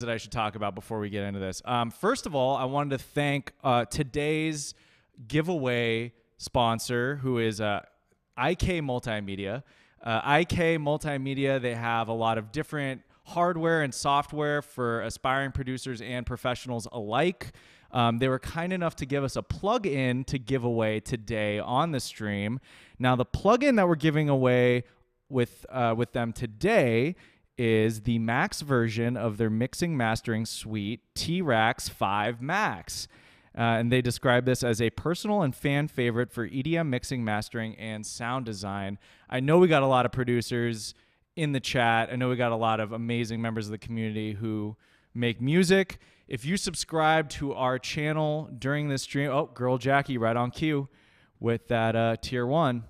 that I should talk about before we get into this. Um, first of all, I wanted to thank uh, today's giveaway sponsor, who is uh, IK Multimedia. Uh, IK Multimedia, they have a lot of different hardware and software for aspiring producers and professionals alike. Um, they were kind enough to give us a plug-in to give away today on the stream. Now, the plug-in that we're giving away with uh, with them today is the max version of their mixing mastering suite T-RackS 5 Max. Uh, and they describe this as a personal and fan favorite for EDM mixing, mastering, and sound design. I know we got a lot of producers in the chat. I know we got a lot of amazing members of the community who make music. If you subscribe to our channel during this stream, oh, girl Jackie, right on cue with that uh, tier one.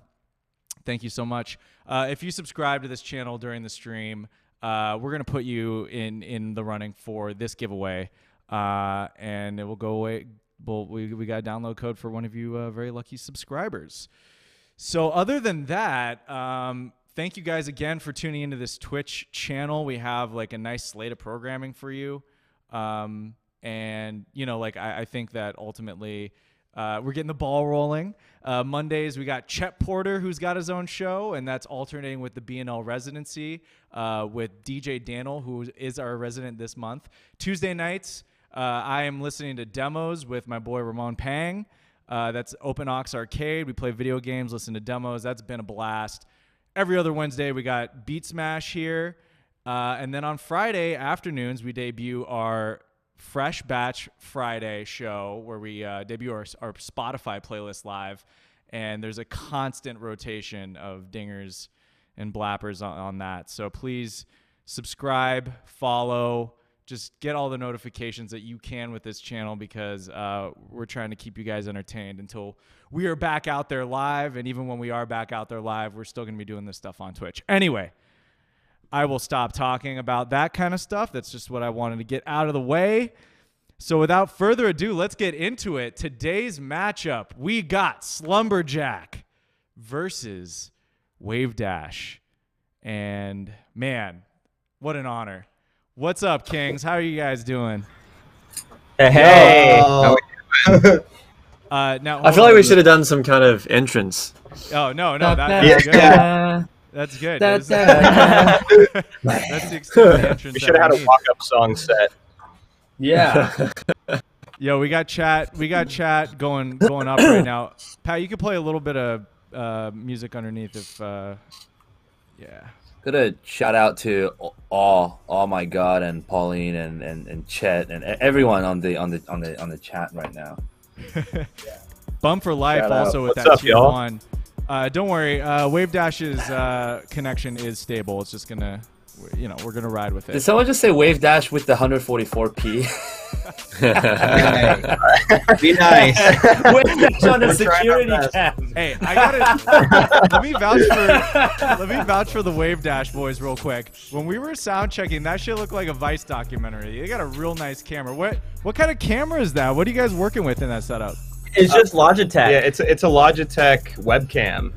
Thank you so much. Uh, if you subscribe to this channel during the stream, uh, we're gonna put you in in the running for this giveaway, uh, and it will go away. Well, we we got a download code for one of you uh, very lucky subscribers. So other than that, um, thank you guys again for tuning into this Twitch channel. We have like a nice slate of programming for you, um, and you know, like I, I think that ultimately. Uh, we're getting the ball rolling. Uh, Mondays we got Chet Porter, who's got his own show, and that's alternating with the BNL residency uh, with DJ Daniel, who is our resident this month. Tuesday nights, uh, I am listening to demos with my boy Ramon Pang. Uh, that's Open Ox Arcade. We play video games, listen to demos. That's been a blast. Every other Wednesday, we got Beatsmash here. Uh, and then on Friday afternoons, we debut our Fresh Batch Friday show where we uh, debut our, our Spotify playlist live. And there's a constant rotation of dingers and blappers on, on that. So please subscribe, follow, just get all the notifications that you can with this channel because uh, we're trying to keep you guys entertained until we are back out there live. And even when we are back out there live, we're still going to be doing this stuff on Twitch. Anyway. I will stop talking about that kind of stuff. That's just what I wanted to get out of the way. So, without further ado, let's get into it. Today's matchup we got Slumberjack versus Wavedash. And man, what an honor. What's up, Kings? How are you guys doing? Hey. Uh, now, I feel like we should have done some kind of entrance. Oh, no, no. That, that's good. Yeah. That's good. Da, That's, da. that's the extended entrance. We should have had we a need. walk-up song set. Yeah. Yo, we got chat. We got chat going going up right now. Pat, you can play a little bit of uh, music underneath if. Uh, yeah. Gonna shout out to all, all my God, and Pauline, and, and, and Chet, and everyone on the on the on the on the chat right now. Bum for life Shout out. also with What's that up, tier y'all? one. Uh, don't worry, uh, Wavedash's uh, connection is stable. It's just gonna, you know, we're gonna ride with it. Did it. someone just say Wavedash with the 144p? Be nice. Wavedash on a We're trying security cam. Hey, I gotta let me vouch for let me vouch for the Wavedash boys real quick. When we were sound checking, that shit looked like a Vice documentary. They got a real nice camera. What what kind of camera is that? What are you guys working with in that setup? It's just Logitech. Yeah, it's a, it's a Logitech webcam.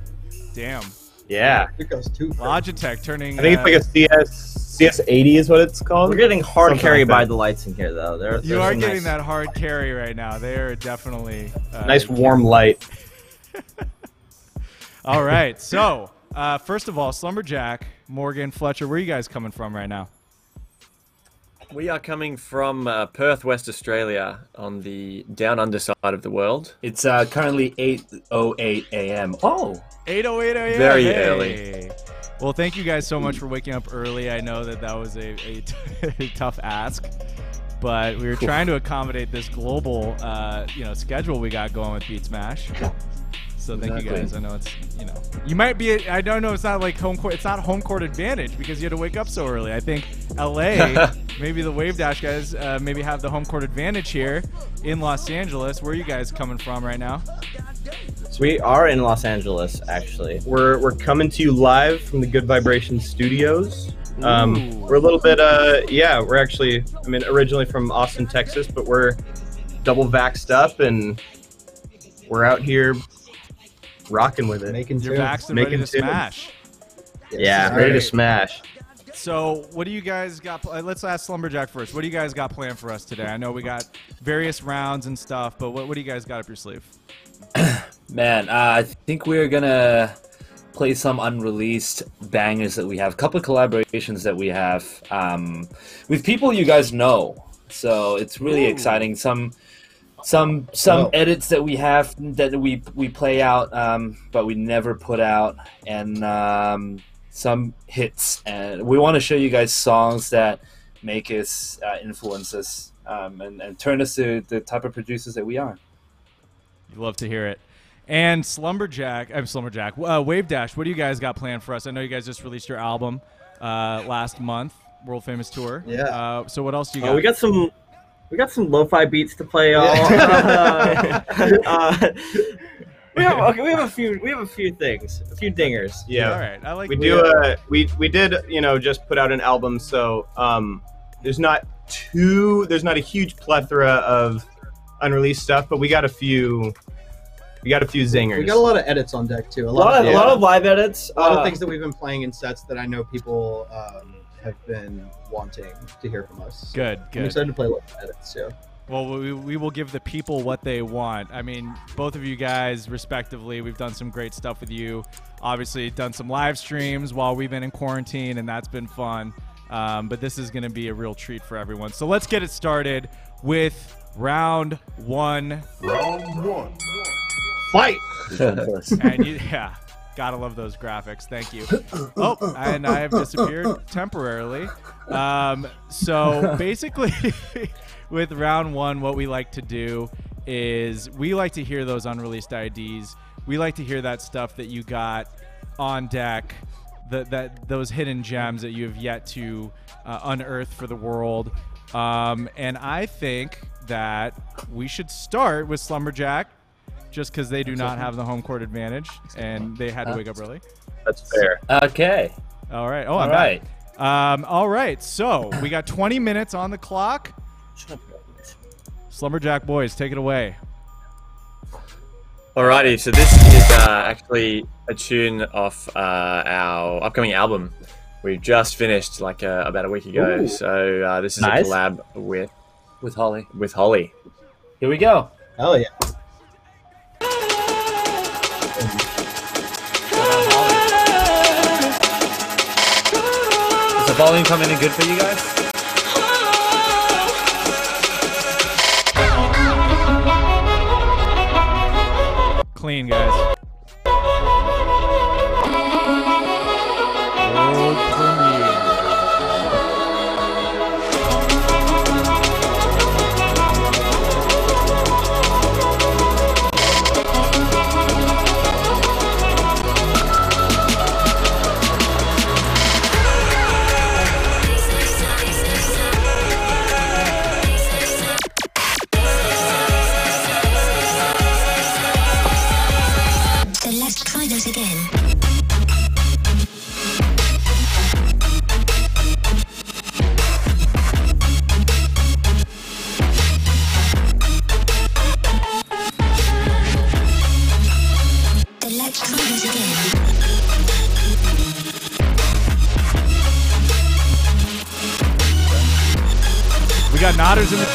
Damn, Yeah, It goes too Logitech turning. I think it's uh, like a CS CS80 is what it's called. We're getting hard Something carried like by that. the lights in here, though. There, you are getting nice- that hard carry right now. They are definitely uh, nice warm light. All right. So, uh, first of all, Slumberjack, Morgan, Fletcher, where are you guys coming from right now? We are coming from uh, Perth, West Australia, on the down under side of the world. It's uh, currently 8:08 a.m. Oh, 808 a.m. Very Hey. early. Well, thank you guys so much for waking up early. I know that that was a, a, a tough ask, but we were trying to accommodate this global, uh, you know, schedule we got going with Beatsmash. So thank you guys. I know it's you know you might be. I don't know. It's not like home court. It's not home court advantage because you had to wake up so early. I think L.A. maybe the Wavedash guys uh, maybe have the home court advantage here in Los Angeles. Where are you guys coming from right now? So we are in Los Angeles, actually. We're we're coming to you live from the Good Vibrations Studios. Um, we're a little bit uh yeah we're actually I mean originally from Austin Texas but we're double vaxxed up and we're out here rocking with it Making You're tunes. vaxxed and ready Making to tunes. smash. Yeah, ready to smash So, what do you guys got? pl- uh, Let's ask Slumberjack first. What do you guys got planned for us today? I know we got various rounds and stuff, but what, what do you guys got up your sleeve? Man, uh, I think we're gonna play some unreleased bangers that we have. A couple of collaborations that we have um, with people you guys know. So it's really exciting. Some some some Oh. edits that we have that we we play out, um, but we never put out, and um, some hits. And we want to show you guys songs that make us uh, influence us um, and, and turn us to the type of producers that we are. You love to hear it. And Slumberjack, I'm Slumberjack. Uh, Wavedash, what do you guys got planned for us? I know you guys just released your album uh, last month, world famous tour. Yeah. Uh, so what else do you got? Uh, we got some we got some lo-fi beats to play y'all. uh, uh, we have okay, we have a few we have a few things, a few dingers. Yeah. All right. I like we do uh we we did you know just put out an album so um there's not too there's not a huge plethora of unreleased stuff but we got a few we got a few zingers We got a lot of edits on deck too. A A lot, lot of, of, a lot of live edits. a lot uh, of things that we've been playing in sets that I know people um, have been wanting to hear from us. Good, I'm excited to play with edits too. Well, we, we will give the people what they want. I mean, both of you guys, respectively, we've done some great stuff with you. Obviously, done some live streams while we've been in quarantine, and that's been fun. Um, but this is going to be a real treat for everyone. So let's get it started with round one. round one. fight and you, yeah, gotta love those graphics. Thank you. Oh, and I have disappeared temporarily. Um, so basically, with round one, what we like to do is we like to hear those unreleased IDs. We like to hear that stuff that you got on deck. That, that those hidden gems that you have yet to uh, unearth for the world. Um, and I think that we should start with Slumberjack just because they do not have the home court advantage and they had to wake up early. that's fair Okay. All right. Oh, All I'm right. back. Um, all right. So we got 20 minutes on the clock. Slumberjack boys, take it away. Alrighty, so this is uh, actually a tune off uh, our upcoming album. We've just finished like uh, about a week ago. Ooh. So uh, this is Nice. a collab with With Holly. with Holly. Here we go. Hell yeah! Volume coming in good for you guys? Clean, guys.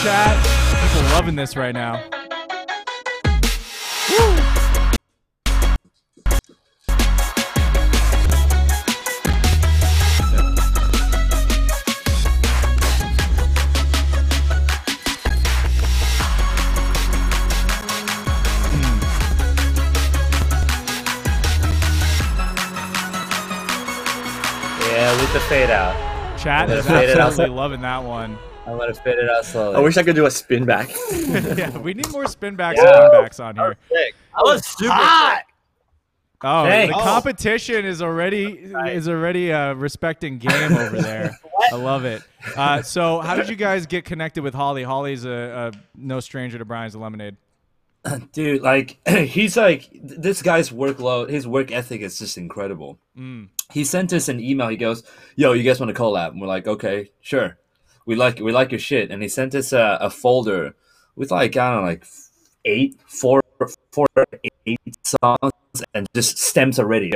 Chat. People loving this right now. Chat is Fade it out. absolutely loving that one. I'm gonna fade it out slowly. I wish I could do a spin back. yeah, we need more spin backs and run backs on here. I was super. Oh, Thanks. the competition is already is already uh, respecting game over there. I love it. Uh, so, how did you guys get connected with Holly? Holly's a, a no stranger to Brian's Lemonade. dude like he's like this guy's workload his work ethic is just incredible Mm. He sent us an email. He goes yo you guys want to collab? And we're like okay sure. We like we like your shit. And he sent us a, a folder with like i don't know like eight four four eight songs and just stems already.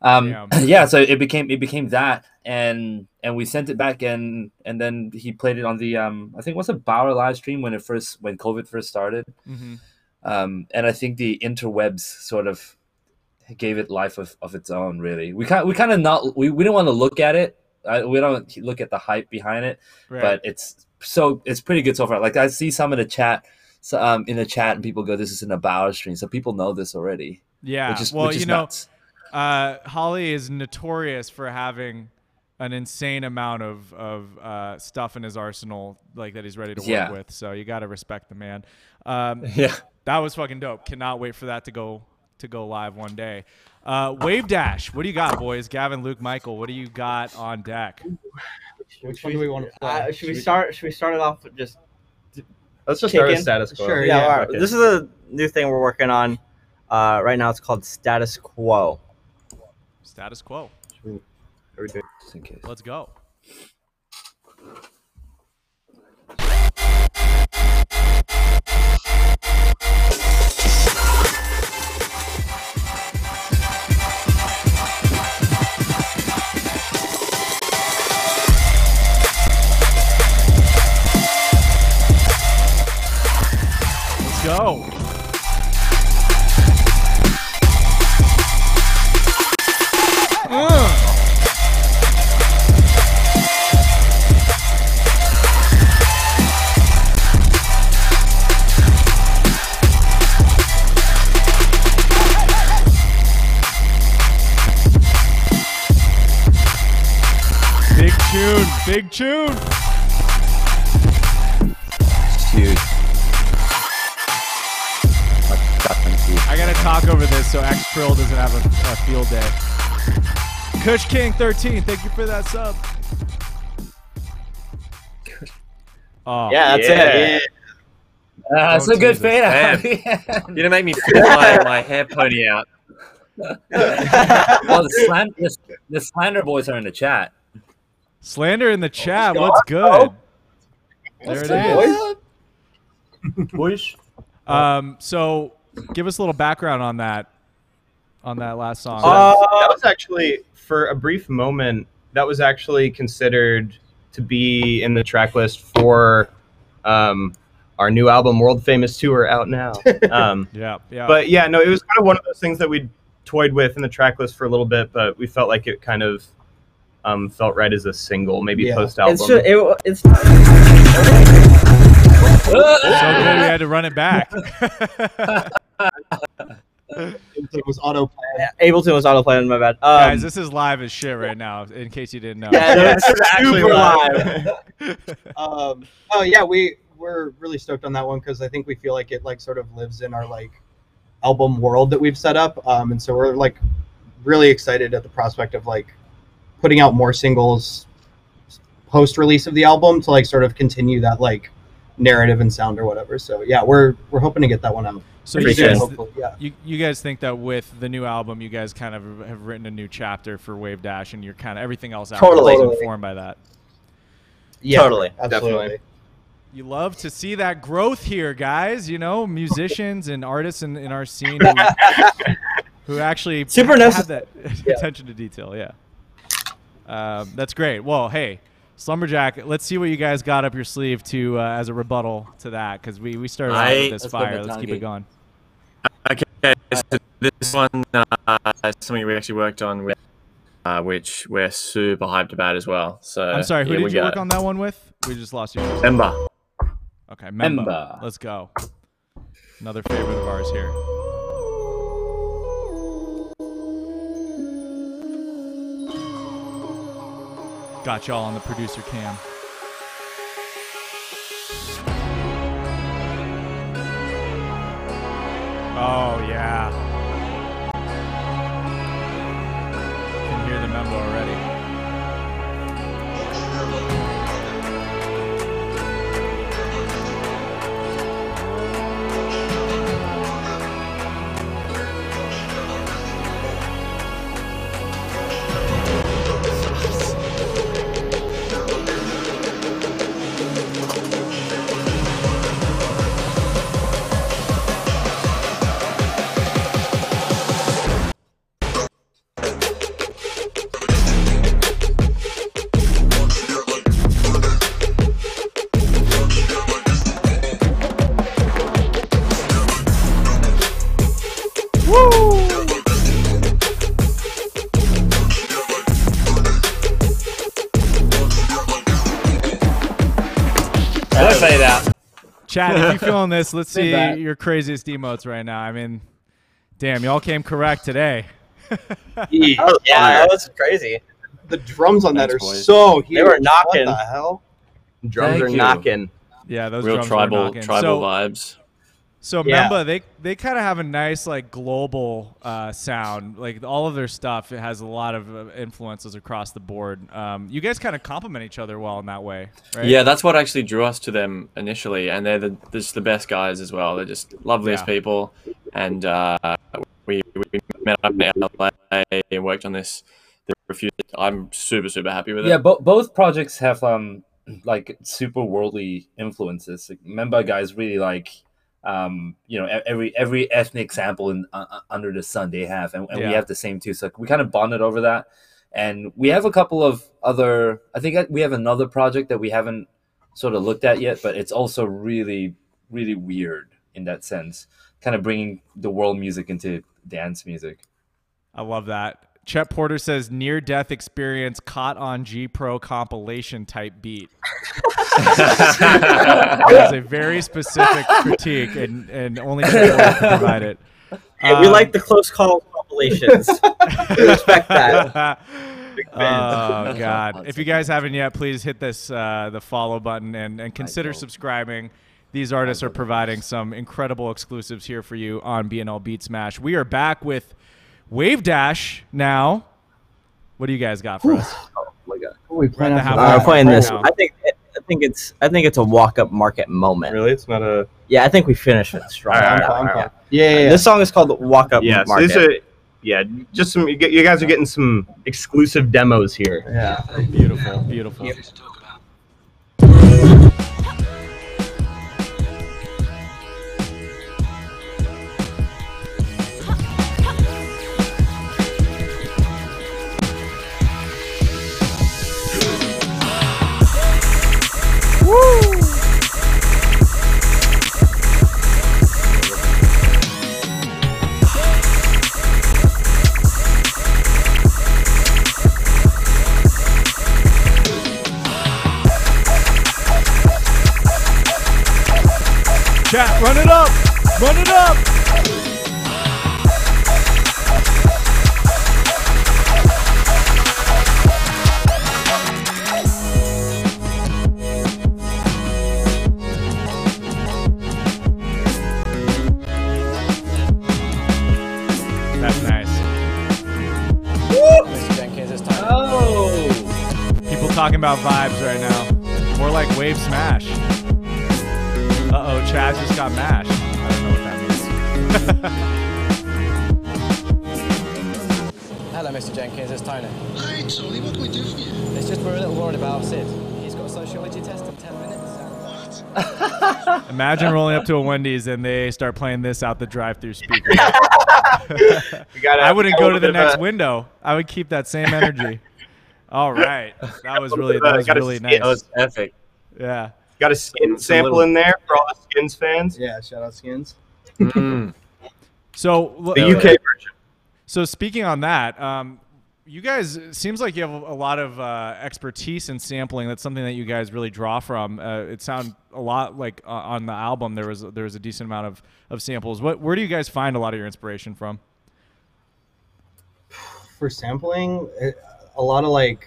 Um, Damn. yeah, so it became it became that, and and we sent it back, and and then he played it on the um I think it was a Baauer live stream when it first when COVID first started, hmm um, and I think the interwebs sort of gave it life of, of its own. Really, we kind we kind of not we, we didn't want to look at it. I, we don't look at the hype behind it, Right. but it's so it's pretty good so far. Like I see some in the chat, so, um, in the chat, and people go, "This is in a Baauer stream," so people know this already. yeah. which is well, which is you know, nuts. uh, Holly is notorious for having an insane amount of of uh, stuff in his arsenal, like that he's ready to work Yeah. with. So you got to respect the man. Um, Yeah. that was fucking dope. Cannot wait for that to go to go live one day. Uh, Wavedash, what do you got, boys? Gavin, Luke, Michael, what do you got on deck? Which one do we want to play? Uh, should we start? Should we start it off with just Let's just Kick start a in? status quo. Sure, yeah, yeah, all right. okay. This is a new thing we're working on. Uh, right now, it's called status quo. Status quo. Are we Just in case. Let's go. Go. Big tune, big tune. Huge. Talk over this so X Trill doesn't have a, a field day. Kush King 13, thank you for that sub. Oh, Yeah, that's Yeah. it. Ah, it's a Don't good tease fade out. You're gonna make me pull my, my hair pony out. well, the, slan- the, the slander boys are in the chat. Slander in the chat, what's good? There it is. Boys. Um, so give us a little background on that, on that last song. Uh, that was actually for a brief moment. That was actually considered to be in the track list for um, our new album, World Famous Tour, out now. Um, yeah, yeah. but yeah, no, it was kind of one of those things that we toyed with in the track list for a little bit, but we felt like it kind of um, felt right as a single, maybe Yeah. post album. It's just, it, it's so good we had to run it back. It was auto Ableton was autoplaying. My bad. Um, Guys, this is live as shit right now, in case you didn't know. yeah, no, this is super live. live. um, oh yeah, we we're really stoked on that one because I think we feel like it like sort of lives in our like album world that we've set up, um, and so we're like really excited at the prospect of like putting out more singles post release of the album to like sort of continue that like narrative and sound or whatever. So yeah, we're we're hoping to get that one out. So you guys. Hopefully, yeah. you, you guys think that with the new album, you guys kind of have written a new chapter for Wavedash, and you're kind of everything else after Totally. is informed by that. Yeah, Totally. absolutely. Definitely. You love to see that growth here, guys. You know, musicians and artists in, in our scene who, who actually Super have necessary. that Yeah. attention to detail. Yeah, um, that's great. Well, hey, Slumberjack, let's see what you guys got up your sleeve to uh, as a rebuttal to that, because we we started out I- with this Let's fire. Let's keep it going. Okay, so this one uh, is something we actually worked on with, uh, which we're super hyped about as well. So I'm sorry, who did we you work on that one with? We just lost you. Ember. Okay, Memba. Memba. Let's go. Another favorite of ours here. Got y'all on the producer cam. Oh yeah. Can hear the Memba already. Chad, if you're feeling this, let's see that. your craziest emotes right now. I mean, damn, y'all came correct today. yeah, that was crazy. The drums on that are boys. so huge. They were knocking. What the hell? Drums Thank are you. knocking. Yeah, those Real drums were tribal knocking. tribal So, vibes. So Yeah. Memba, they they kind of have a nice like global uh, sound. Like all of their stuff, it has a lot of uh, influences across the board. Um, you guys kind of complement each other well in that way, right? Yeah, that's what actually drew us to them initially, and they're the, just the best guys as well. They're just loveliest Yeah. people, and uh, we, we met up in LA and worked on this. I'm super super happy with it. Yeah, bo- both projects have um like super worldly influences. Like, Memba guys really like um you know every every ethnic sample in uh, uh, under the sun they have, and, and we have the same too. So we kind of bonded over that, and we have a couple of other. I think we have another project that we haven't sort of looked at yet, but it's also really really weird in that sense, kind of bringing the world music into dance music. I love that. Chet Porter says near death experience caught on G Pro compilation type beat. that is a very specific critique, and, and only Chet Porter can provide it. Hey, we Um, like the close call compilations. we respect that. oh God! If you guys haven't yet, please hit this uh, the follow button and, and consider subscribing. These artists are providing some incredible exclusives here for you on BNL Beatsmash. We are back with Wavedash now. What do you guys got for us? What are we playing We're at the Uh, we're playing right this. now. I think. I think it's. I think it's a walk-up market moment. Really, it's not a. Yeah, I think we finished it strong. All right, on that all one. right, all right. Yeah, yeah, yeah. This song is called "Walk Up Yeah, so Market." this is. Yeah, just some. You you guys are getting some exclusive demos here. yeah. Beautiful, beautiful. Chat, run it up! Run it up! About vibes right now. More like wave smash. Uh oh, Chad just got mashed. I don't know what that means. Hello, Mr. Jenkins. It's Tony. Hi, Tony. What can we do for you? It's just we're a little worried about Sid. He's got a sociology test in 10 minutes. Imagine rolling up to a Wendy's and they start playing this out the drive-through speaker. Gotta, I wouldn't go to the next a- window. I would keep that same energy. All right, that was really Uh, that was gotta really nice. That was epic. Yeah. Got a skin Some sample little- in there for all the skins fans. Yeah, shout out skins. Mm. So The l- UK version. So speaking on that, um, you guys it seems like you have a lot of uh, expertise in sampling. That's something that you guys really draw from. Uh, it sounds a lot like uh, on the album there was there was a decent amount of, of samples. What where do you guys find a lot of your inspiration from? For sampling, it, a lot of like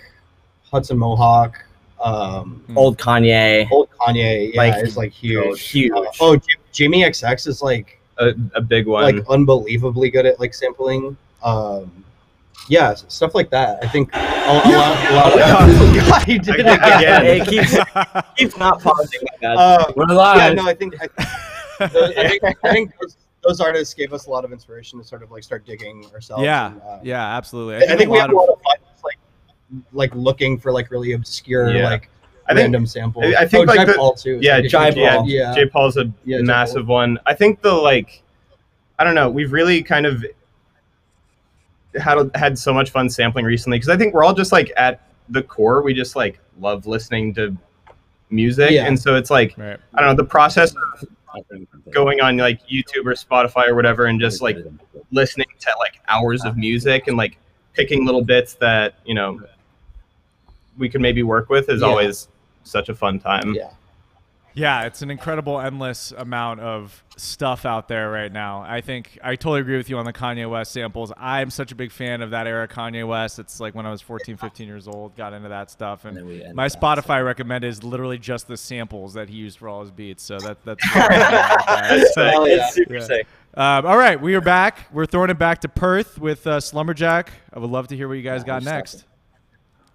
Hudson Mohawke, um, Old Kanye. old Kanye, yeah, Like, is like huge. huge. Uh, oh, J- Jamie xx is like A, a big one. like unbelievably good at like sampling. Um, yeah, stuff like that. I think a, a lot. A lot of, God, he did it I- again. It keeps keeps not pausing. My God. Uh, We're live. yeah, no, I think I, those, I think, I think those, those artists gave us a lot of inspiration to sort of like start digging ourselves. yeah, and, uh, yeah, absolutely. I, think a we lot have a lot of fun just, like like looking for like really obscure Yeah. like I think- random samples. I- I think, oh, like, Jai the- Paul too. yeah, like, Jai Paul. one. Yeah, Jai Paul's a Yeah, J. massive one. I think the like, I don't know. We've really kind of had had so much fun sampling recently because I think we're all just like at the core, we just like love listening to music, Yeah. and so it's like Right. I don't know the process of going on like YouTube or Spotify or whatever, and just like listening to like hours of music and like picking little bits that you know we could maybe work with is Yeah. always such a fun time. Yeah. Yeah, it's an incredible, endless amount of stuff out there right now. I think I totally agree with you on the Kanye West samples. I'm such a big fan of that era Kanye West. It's like when I was 14, 15 years old, got into that stuff, and, then we end my that, Spotify recommended is literally just the samples that he used for all his beats. So that that's. that's sick. Yeah. Super Yeah. sick. Um, all right, we are back. We're throwing it back to Perth with uh, Slumberjack. I would love to hear what you guys got next.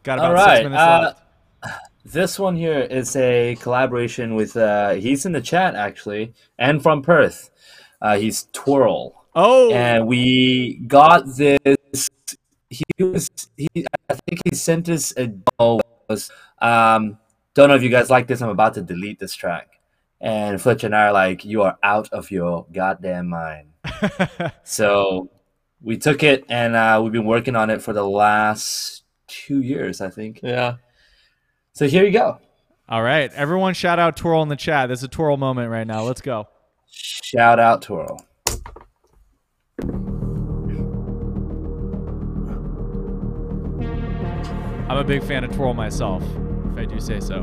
Got about All right. six minutes uh, left. This one here is a collaboration with. Uh, he's in the chat actually, and from Perth. Uh, he's Twerl, Oh, and we got this. He was. He. I think he sent us a. demo. Um. Don't know if you guys like this. I'm about to delete this track, and Fletch and I are like, "You are out of your goddamn mind." So we took it and uh, we've been working on it for the last two years, I think. Yeah. So here you go. all right. Everyone, shout out Twerl in the chat. This is a Twerl moment right now. Let's go. Shout out Twerl. I'm a big fan of Twerl myself, if I do say so.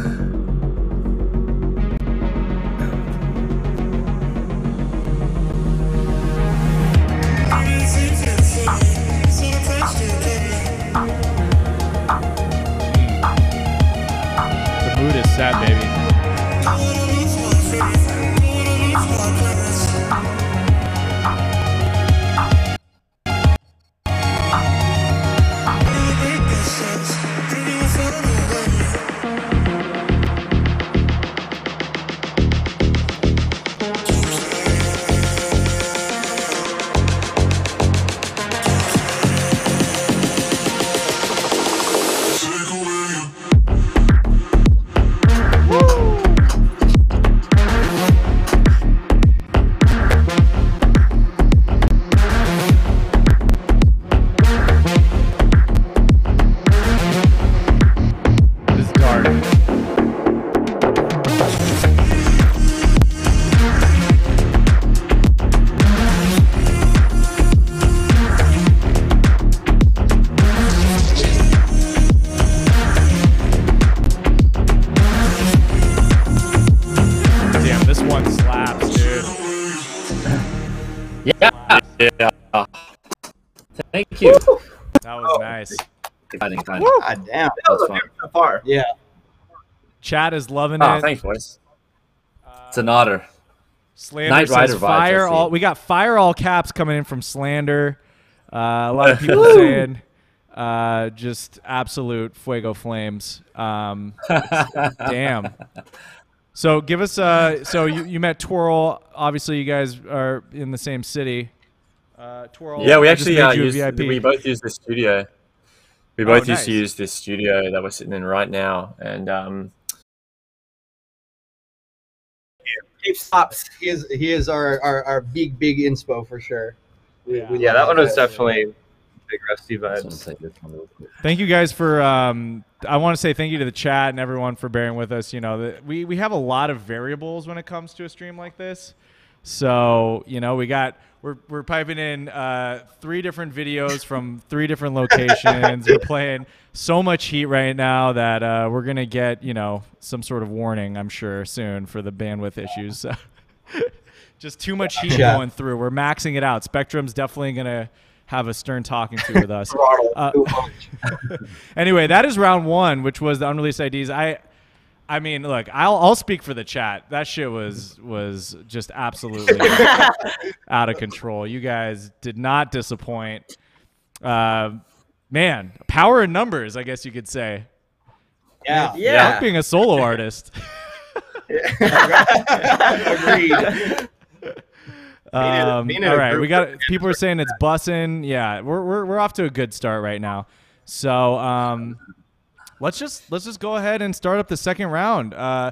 Set, baby. Exciting time. God damn. That's fun. So far. Yeah. Chat is loving Oh, it. thanks, boys. It's an honor. Slander Knight says Rider vibes, fire see. all. We got fire all caps coming in from Slander. Uh, a lot of people saying uh, just absolute fuego flames. Um, damn. So give us. Uh, so you, you met Twerl. Obviously, you guys are in the same city. Uh, Twerl. Yeah, we actually made uh, used, VIP. we both use the studio. We Oh, both nice. used to use this studio that we're sitting in right now, and um, Dave stops. He is he is our, our, our big big inspo for sure. We- Yeah. we Yeah, love that one was definitely big rusty So I'm gonna vibes. take this one real quick. Thank you guys for. Um, I want to say thank you to the chat and everyone for bearing with us. You know, the, we we have a lot of variables when it comes to a stream like this. So you know, we got we're we're piping in uh, three different videos from three different locations. we're playing so much heat right now that uh, we're gonna get you know some sort of warning. I'm sure soon for the bandwidth issues. Just too much heat Yeah. going through. We're maxing it out. Spectrum's definitely gonna have a stern talking to with us. Uh, anyway, that is round one, which was the unreleased IDs. I, I mean, look, I'll I'll speak for the chat. That shit was was just absolutely out of control. You guys did not disappoint. Uh, man, power in numbers, I guess you could say. Yeah. Yeah. Fuck being a solo artist. Agreed. Um, being all right, we got people are saying it's bussing. Yeah, we're, we're we're off to a good start right now. So um, let's just let's just go ahead and start up the second round. Uh,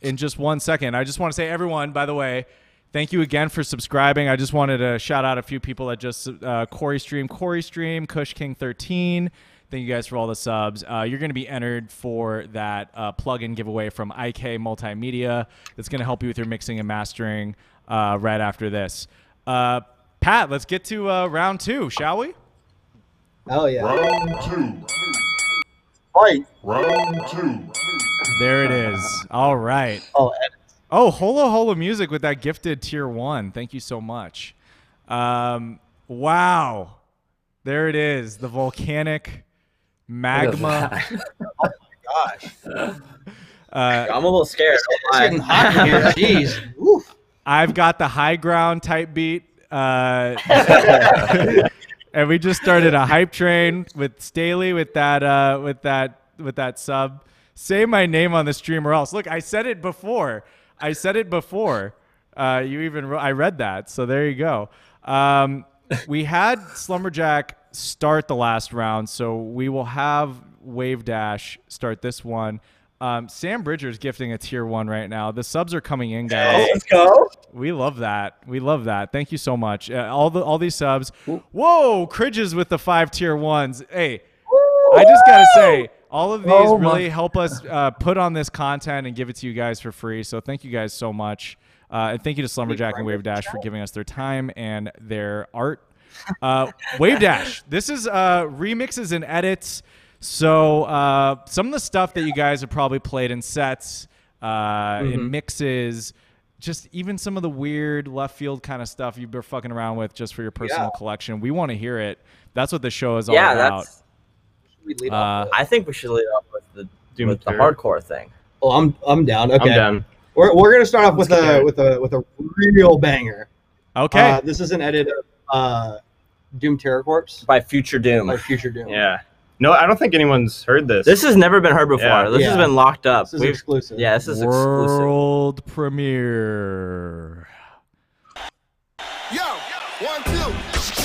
in just one second, I just want to say, everyone, by the way, thank you again for subscribing. I just wanted to shout out a few people that just uh, Corey Stream, Corey Stream, Kush King 13. Thank you guys for all the subs. Uh, you're going to be entered for that uh, plug-in giveaway from IK Multimedia. That's going to help you with your mixing and mastering uh, right after this. Uh, Pat, let's get to uh, round two, shall we? Oh yeah. Fight. Round two. There it is. All right. Oh, Oh, Hola Hola Music with that gifted tier one. Thank you so much. Um, wow. There it is. The volcanic magma. Oh my gosh, Uh, I'm a little scared. it's getting hot in here. Jeez. Oof. I've got the high ground type beat. Uh, and we just started a hype train with Staley with that uh, with that with that sub. Say my name on the stream or else. Look, I said it before. I said it before. Uh, you even I read that. So there you go. Um, we had Slumberjack start the last round, so we will have Wavedash start this one. Um, Sam Bridger's gifting a tier one right now. The subs are coming in, guys. Let's go. We love that. We love that. Thank you so much. Uh, all the all these subs. Whoa, Cridges with the five tier ones. Hey, I just gotta say, all of these Oh my- really help us uh, put on this content and give it to you guys for free. So thank you guys so much. Uh, and thank you to Slumberjack and Wavedash for giving us their time and their art. Uh, Wavedash, this is uh, remixes and edits. So uh, some of the stuff that you guys have probably played in sets, uh, in mixes, just even some of the weird left field kind of stuff you've been fucking around with just for your personal collection. We want to hear it. That's what the show is all Yeah, about. that's. Uh, I think we should lead off with the Doom with the hardcore thing. oh, I'm I'm down. Okay. I'm done. We're, we're gonna start off with a with a with a real banger. Okay. Uh, this is an edit of uh, Doom Terror Corpse By Future Doom. by Future Doom. Yeah. No, I don't think anyone's heard this. This has never been heard before. Yeah. This has Yeah. been locked up. This is We've- exclusive. yeah, this is exclusive. World premiere. Yo, one, two.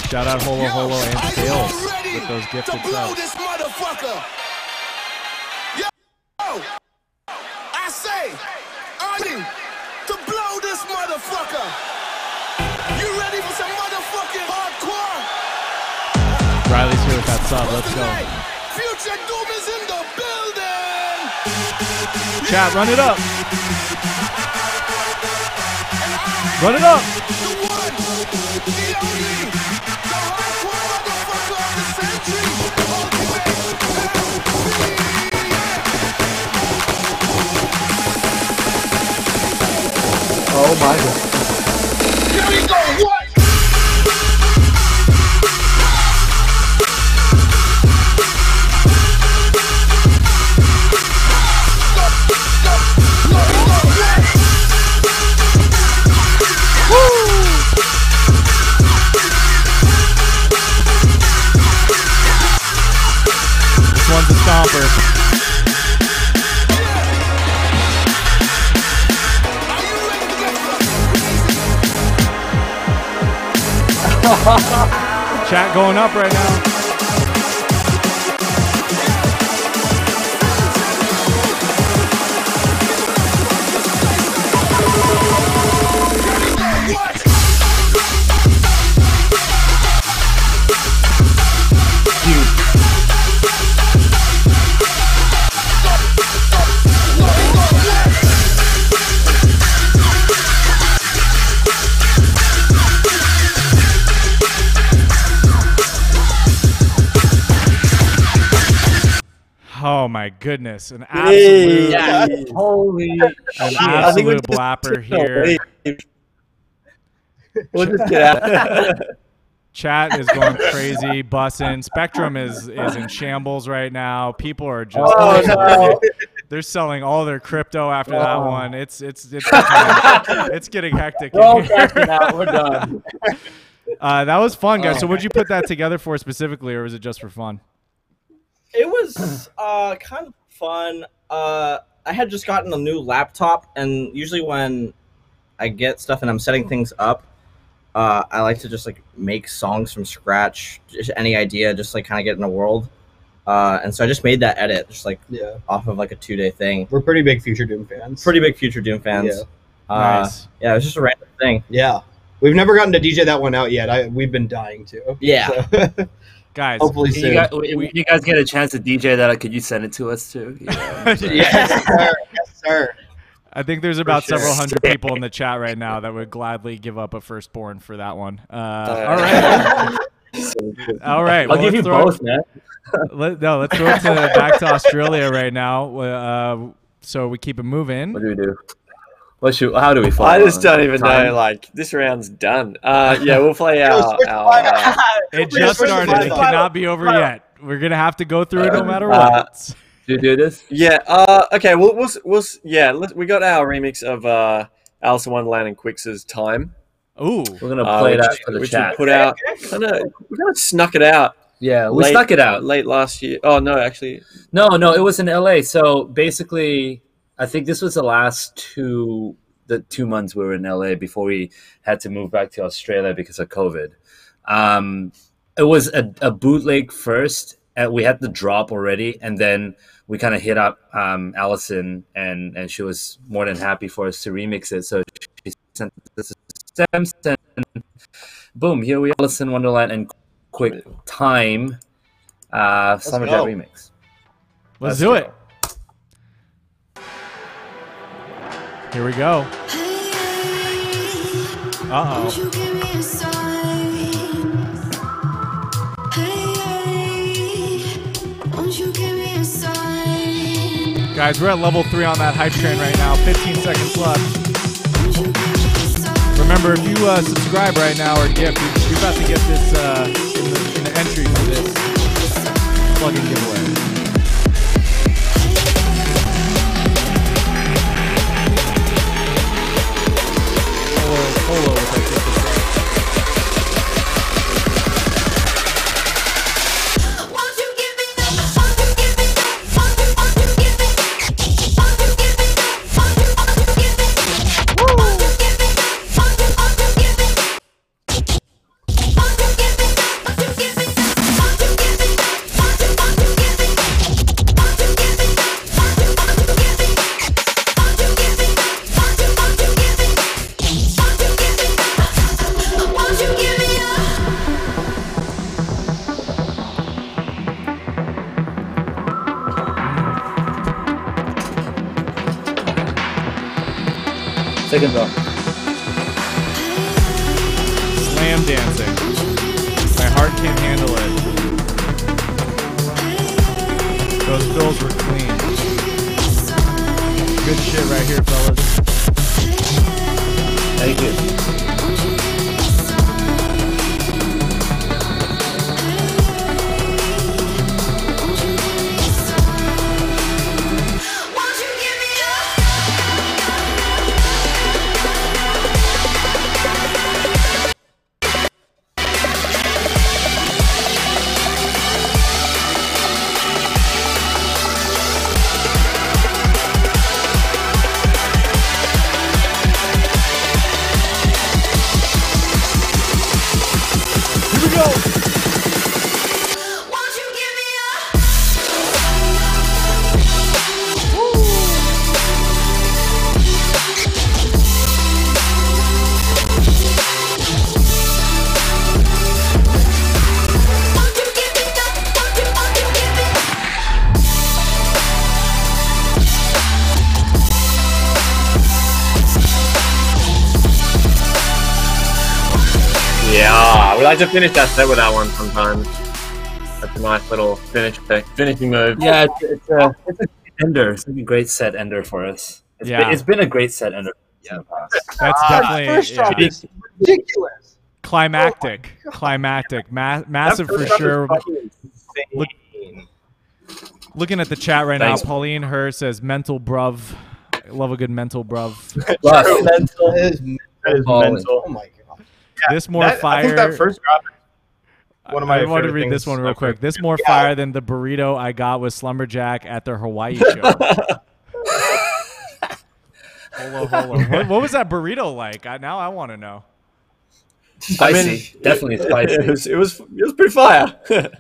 Shout out Holo Yo, Holo and are Scales with those to gifted blow subs. this motherfucker? Riley's here with that sub. Let's go. Future Doom is in the building. Chat, run it up. Run it up. The one, the only, the hardcore motherfucker of the century. Ultimate Oh my god. Stomper. Chat going up right now. Goodness. An absolute, Yeah. Holy an I think we absolute blapper here. We'll just get out. Chat is going crazy, bussing. Spectrum is is in shambles right now. People are just Oh, no. they're selling all their crypto after that Oh. one. It's it's it's getting, it's getting hectic. We're. We're done. Uh, that was fun, guys. So, would you put that together for specifically, or was it just for fun? It was uh, kind of fun. Uh, I had just gotten a new laptop, and usually when I get stuff and I'm setting things up, uh, I like to just like make songs from scratch. Just any idea, just like kind of get in the world. Uh, and so I just made that edit, just like Yeah. off of like a two day thing. We're pretty big Future Doom fans. Pretty big Future Doom fans. Yeah. Uh, nice. yeah, it was just a random thing. Yeah. We've never gotten to DJ that one out yet. I we've been dying to. Yeah. So, Guys, hopefully soon. you, guys, if you guys get a chance to DJ that, could you send it to us too? Yeah. yes, sir. Yes, sir. I think there's about sure. several hundred people in the chat right now that would gladly give up a firstborn for that one. Uh, all right. All right. I'll well, give you throw it- both, man. Let, no, let's throw it to back to Australia right now. Uh, so we keep it moving. What do we do? What should? How do we follow? I just don't even Time? know. Like this round's done. Uh, yeah, we'll play Yo, our. switch our uh, It just started. It cannot be over yet. We're gonna have to go through it no matter Uh, what. Do you do this? yeah. Uh, okay. We'll we'll, we'll yeah. Let, we got our remix of uh, Alison Wonderland and Quix's time. Ooh, We're gonna uh, play which, that for the which chat. we put out. Kind of we kind of snuck it out. yeah, we late- stuck it out. late last year. Oh no, actually, No, no, it was in LA. So basically, I think this was the last two the two months we were in LA before we had to move back to Australia because of COVID. Um, it was a, a bootleg first. And we had the drop already, and then we kind of hit up um, Alison, and and she was more than happy for us to remix it. So she sent us a stems, and boom, here we are, Alison Wonderland and Quick Time, uh, Slumberjack remix. let's Let's do go. it. Here we go. Uh oh. Guys, we're at level three on that hype train right now. 15 seconds left. Remember, if you uh, subscribe right now or gift, we're about to get this uh, in, the, in the entry for this plug-in giveaway. Yeah. To finish that set with that one sometimes. That's a nice little finish finishing move. Yeah, it's, it's a it's a ender. It's a great set ender for us. It's Yeah. been, it's been a great set ender. in the past. That's Ah, definitely first yeah, is ridiculous. climactic. Climactic. Ma- massive for sure. Look- Looking at the chat right Thanks. now, Pauline Her says mental bruv. I love a good mental bruv. Plus, That is, That is mental. oh my god. This more That- fire. I think that first drop. One of my I want to read this one real quick. This more Yeah. fire than the burrito I got with Slumberjack at their Hawaii show. Holo, holo. What, what was that burrito like? I, now I want to know. spicy, definitely spicy. It was, it was it was pretty fire.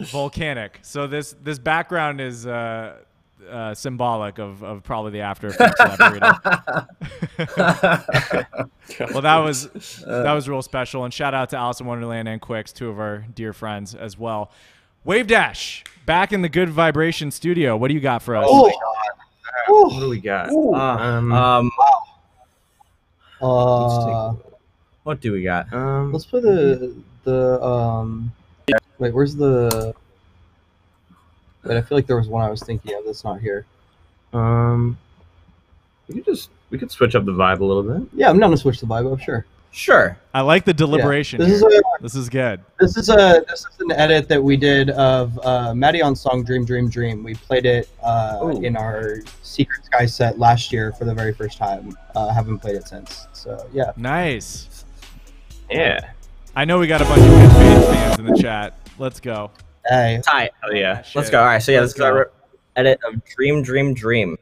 Volcanic. So this this background is uh, uh, symbolic of, of probably the after effects of that burrito. well, that was that was real special, and shout out to Alison Wonderland and Quix, two of our dear friends as well. Wavedash back in the Good Vibration studio. What do you got for us? Oh, What do we got? Ooh. Um, Um, uh, what do we got? um, let's play the the um Wait, where's the? Wait, I feel like there was one I was thinking of that's not here. Um, we could just we could switch up the vibe a little bit. Yeah, I'm down to switch the vibe up. Sure. Sure. I like the deliberation. This is a this is good. this is a this is an edit that we did of uh, Madeon's song "Dream Dream Dream." We played it uh, in our Secret Sky set last year for the very first time. Uh, haven't played it since. So yeah. Nice. Yeah. I know we got a bunch of good fans in the chat. Let's go. Hey, Tight. Oh yeah. Let's go. All right. So yeah, Let's this is our go. re- edit of Dream, Dream, Dream.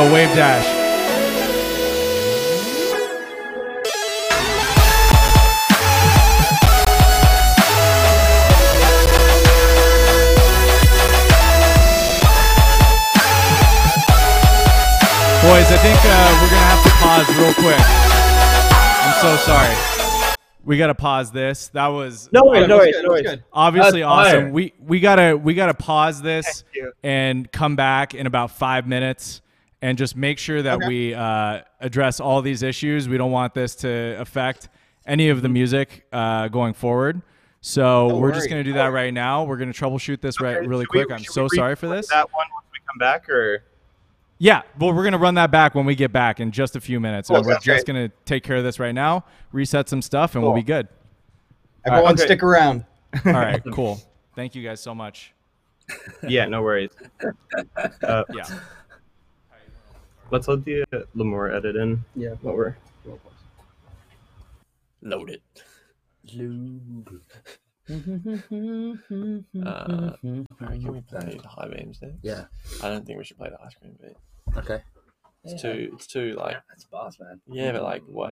Yo, Wavedash. Boys, I think uh, we're gonna have to pause real quick. I'm so sorry. We gotta pause this. That was No worries. No worries. No worries. obviously That's awesome. fire. We we gotta we gotta pause this you. and come back in about five minutes and just make sure that Okay. we uh, address all these issues. We don't want this to affect any of the music uh, going forward. So Don't we're just gonna do that right now. We're gonna troubleshoot this right really should we- quick. I'm so sorry for this. That one once we come back, or Yeah, well, we're gonna run that back when we get back in just a few minutes. Cool, and we're just gonna take care of this right now, reset some stuff, and we'll be good. Everyone, okay. stick around. All right, cool. Thank you guys so much. yeah, no worries. Uh, Yeah. Let's let the uh, L'amour edit in. Yeah. What we're Load it. Uh, alright, can we play the high beams then? Yeah. I don't think we should play the ice cream bit. Okay. It's too. It's too like. That's boss, man. Yeah, but like what?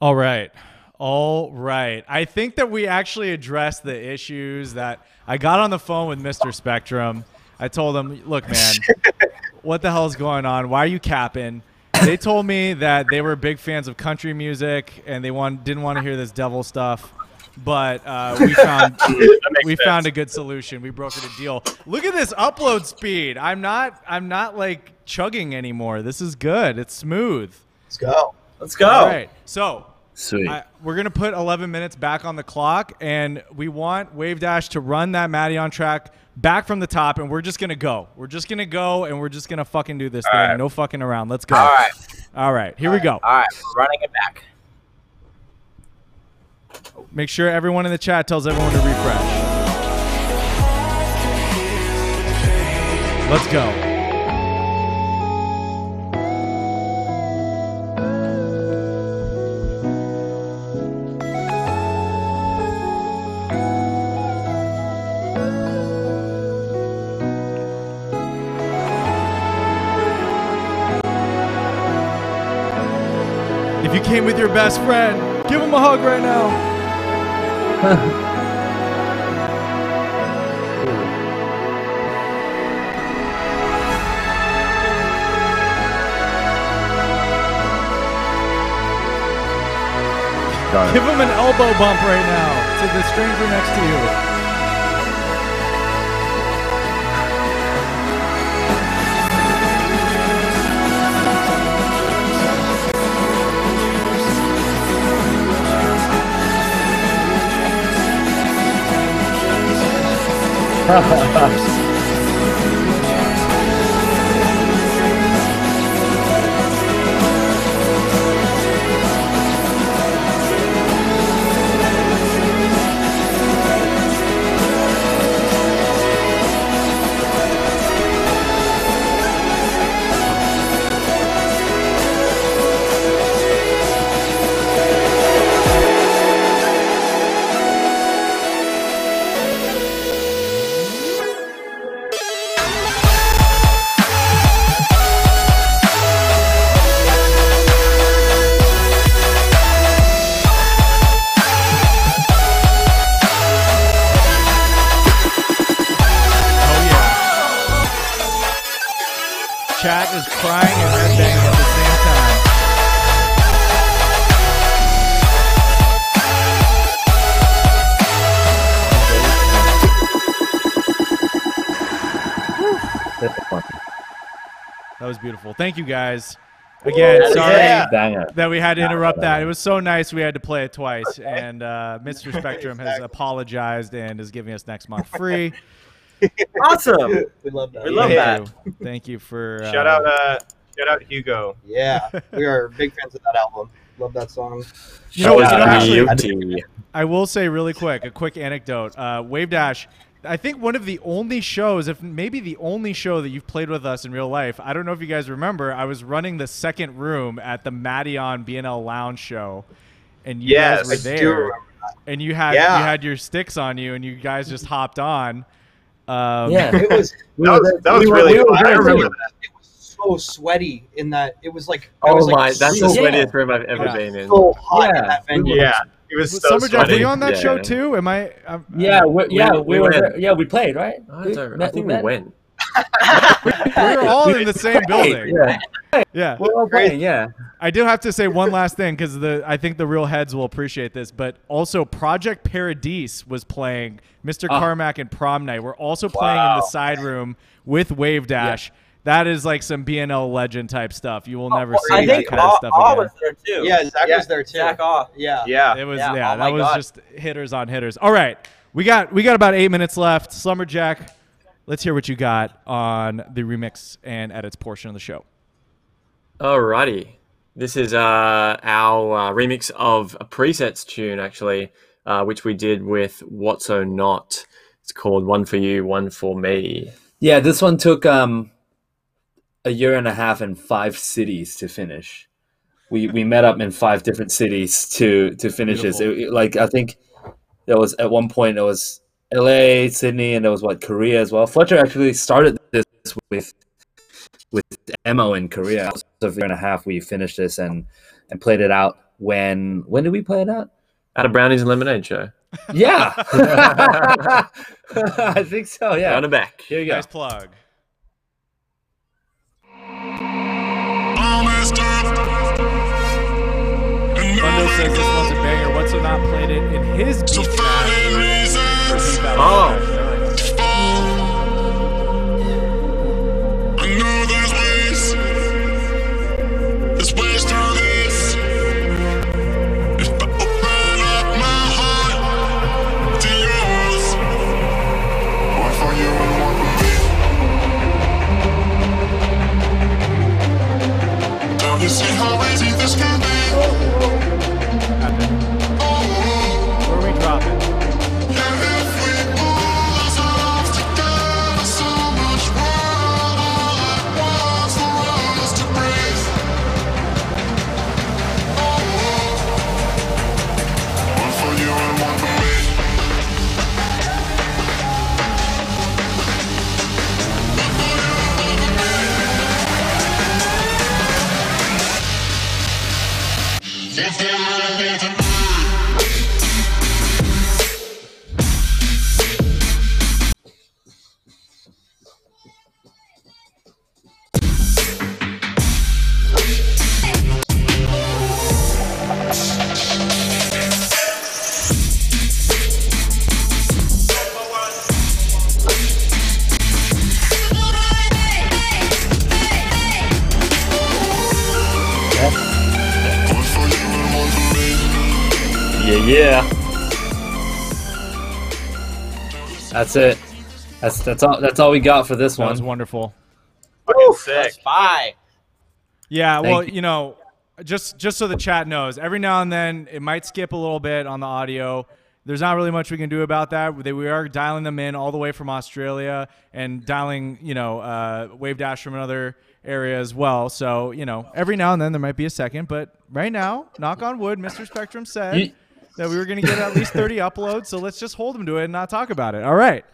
All right. All right. I think that we actually addressed the issues that I got on the phone with Mr. Spectrum. I told him, look, man, what the hell is going on? Why are you capping? They told me that they were big fans of country music and they want, didn't want to hear this devil stuff. But uh, we found we found a good solution. We brokered a deal. Look at this upload speed. I'm not I'm not like chugging anymore. This is good. It's smooth. Let's go. Let's go. All right. So Sweet. I, we're gonna put 11 minutes back on the clock, and we want Wavedash to run that Madeon track back from the top, and we're just gonna go. We're just gonna go, and we're just gonna fucking do this thing. right. No fucking around. Let's go. All right. All right. Here we go. All right. Running it back. Make sure everyone in the chat tells everyone to refresh. Let's go. Came with your best friend, give him a hug right now. Give him an elbow bump right now to the stranger next to you. 哈哈哈 Thank you guys. Again, sorry yeah. That we had to interrupt that. It was so nice we had to play it twice. And uh, Mr. Spectrum has apologized and is giving us next month free. Awesome. We love that. We love Thank that. you. Thank you for uh, Shout out, uh, shout out Hugo. Yeah, we are big fans of that album. Love that song. You know, Shout you actually, Beauty. I will say really quick, a quick anecdote. Uh, Wavedash, I think one of the only shows, if maybe the only show that you've played with us in real life. I don't know if you guys remember. I was running the second room at the Madeon BNL Lounge show, and you Yes, guys were I do there, and you had Yeah. you had your sticks on you, and you guys just hopped on. Um, Yeah. It was That was, that was we were- really we were. I remember that. it was so sweaty in that it was like Oh was, like, my, that's the so, Yeah. sweatiest room I've ever Yeah. been in. so hot in that venue. Yeah, it was so Slumberjack, were you on that Yeah. show too? Am I? I'm, Yeah, we, yeah, we we, were. there- Yeah, we played, right? I, We don't, I think we met. went. we were all in the same building. Yeah, Yeah. we're all playing. Yeah. I do have to say one last thing because the I think the real heads will appreciate this, but also Project Paradise was playing. Mr. Ah. Carmack and Prom Night were also playing in the side room with Wavedash. That is like some BNL legend type stuff. You will never see I that think kind of Aw, stuff Aw again. was there too. Yeah, Zach Yeah, was there too. Jack off. Yeah. Yeah. It was Yeah, yeah, oh that was God. just hitters on hitters. All right, we got we got about eight minutes left. Slumberjack, let's hear what you got on the remix and edits portion of the show. Alrighty. This is uh, our uh, remix of a presets tune, actually, uh, which we did with What's So Not. It's called One for You, One for Me. Yeah, this one took um a year and a half and five cities to finish. We we met up in five different cities to to finish this. It- it- like I think there was at one point it was L.A., Sydney, and there was what Korea as well. Fletcher actually started this with with Emoh in Korea. So for a year and a half, we finished this and and played it out when when did we play it out? At a brownies and lemonade show. Yeah, I think so. Yeah, on the back. here you go. Nice plug. Mundo says this one's a banger. What's so not played it in his beat match for Beat Battle Oh, That's that's all. That's all we got for this one. That was wonderful. Fucking sick. That's five. Yeah, Thank well, you. you know, just just so the chat knows, every now and then it might skip a little bit on the audio. There's not really much we can do about that. We are dialing them in all the way from Australia and dialing, you know, uh, Wavedash from another area as well. So, you know, every now and then there might be a second, but right now, knock on wood, Mr. Spectrum said You- that we were going to get at least 30 uploads. So let's just hold them to it and not talk about it. All right.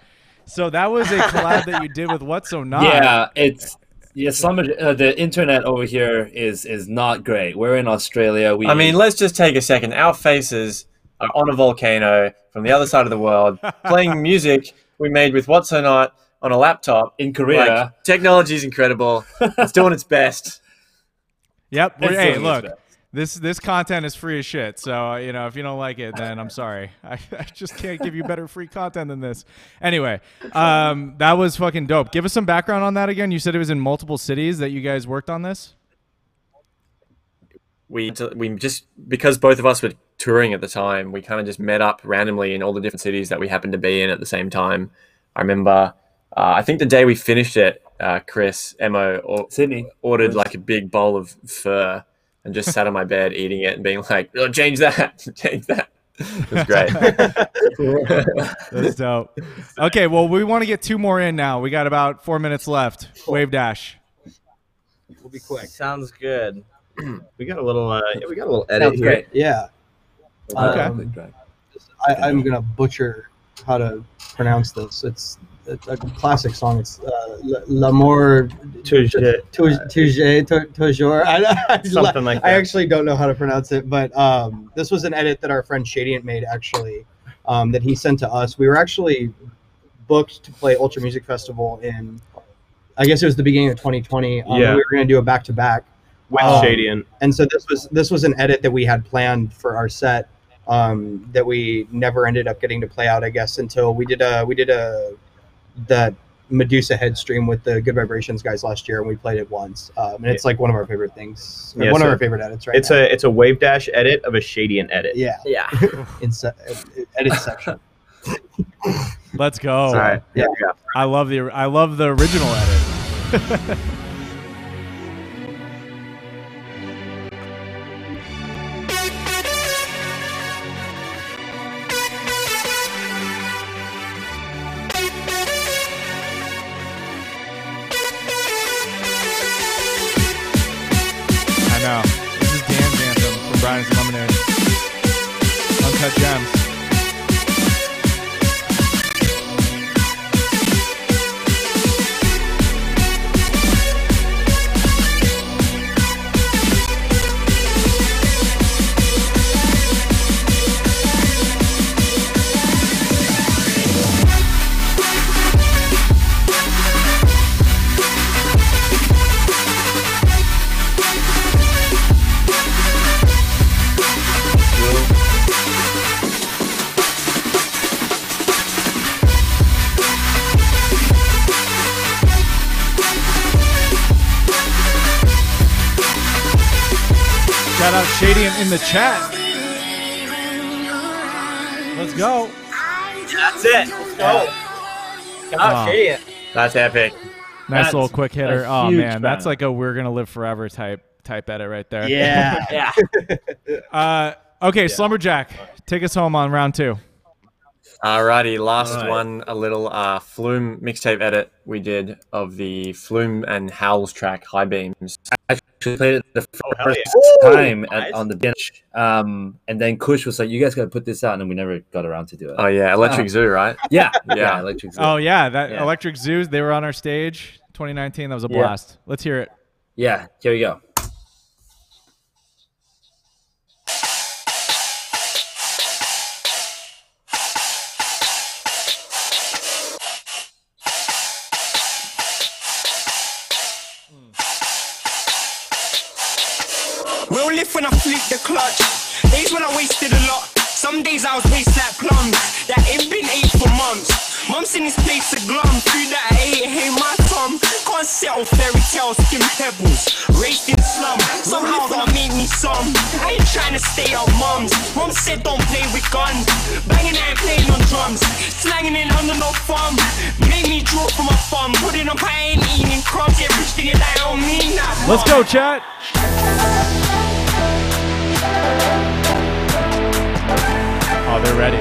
So that was a collab that you did with What's So Not. Yeah, it's yeah. Some of uh, the internet over here is is not great. We're in Australia. We I mean, let's just take a second. Our faces are on a volcano from the other side of the world, playing music we made with What's So Not on a laptop. in Korea. Like, technology is incredible. It's doing its best. Yep. We're, It's hey, look, best. This this content is free as shit. So uh, you know, if you don't like it, then I'm sorry. I, I just can't give you better free content than this. Anyway, um, that was fucking dope. Give us some background on that again. You said it was in multiple cities that you guys worked on this. we we just because both of us were touring at the time, we kind of just met up randomly in all the different cities that we happened to be in at the same time. I remember, uh, I think the day we finished it, uh, Chris Emoh or, Sydney. ordered like a big bowl of fur and just sat on my bed eating it and being like, oh, "Change that, change that." It was great. That's dope. Okay, well, we want to get two more in now. We got about four minutes left. Wavedash. We'll be quick. Sounds good. We got a little. Uh, yeah, we got a little edit Sounds here. great. Yeah. Okay. Um, I, I'm gonna butcher how to pronounce this. It's, it's a classic song. It's uh, L'amour Toujours. Tou- Toujours. I, Something like that. I actually don't know how to pronounce it, but um, this was an edit that our friend Shadient made actually, um, that he sent to us. We were actually booked to play Ultra Music Festival in, I guess it was the beginning of 2020. Um, Yeah. We were going to do a back to back, With Um, and so this was this was an edit that we had planned for our set um, that we never ended up getting to play out. I guess until we did a we did a that Medusa head stream with the Good Vibrations guys last year, and we played it once. Um, and it's like one of our favorite things, Yeah, one so of our favorite edits, right? It's now. a it's a Wavedash edit of a Shadient edit. yeah, Yeah. inse- edit section. Let's go. All right. Yeah. Yeah. I love the I love the original edit. the chat. Let's go. That's it. Let's go. Oh. God, That's epic. Nice That's little quick hitter. Oh huge man, that's like a "We're gonna live forever" type type edit right there. Yeah. Yeah. Uh, okay, Slumberjack, take us home on round two. Alrighty, last Alright. one, a little uh, Flume mixtape edit we did of the Flume and HWLS track, High Beams. I actually played it the Oh, first yeah. time nice. at, on the bench. Um, and then Kush was like, "You guys got to put this out," and then we never got around to do it. Oh yeah, Electric Zoo, right? yeah, Yeah. yeah, Electric Zoo. Oh yeah, that Yeah. Electric Zoos. They were on our stage 2019. That was a Yeah. blast. Let's hear it. yeah. Here we go. The clutch. Days when I wasted a lot. Some days I was waste like plums. That ain't been ate for months. Mum's in this place of glum. Food that I ate, hey my thumb. Can't settle fairy tales, skin pebbles. Raised in slum. Somehow gonna make me some. I ain't trying to stay out mums. Mum said don't play with guns. Banging and playing on drums. Slanging in under no thumb. Made me draw for my thumb. Putting up, I ain't eating crumbs. Get rich, think that on me now. Let's go, chat. Oh, they're ready.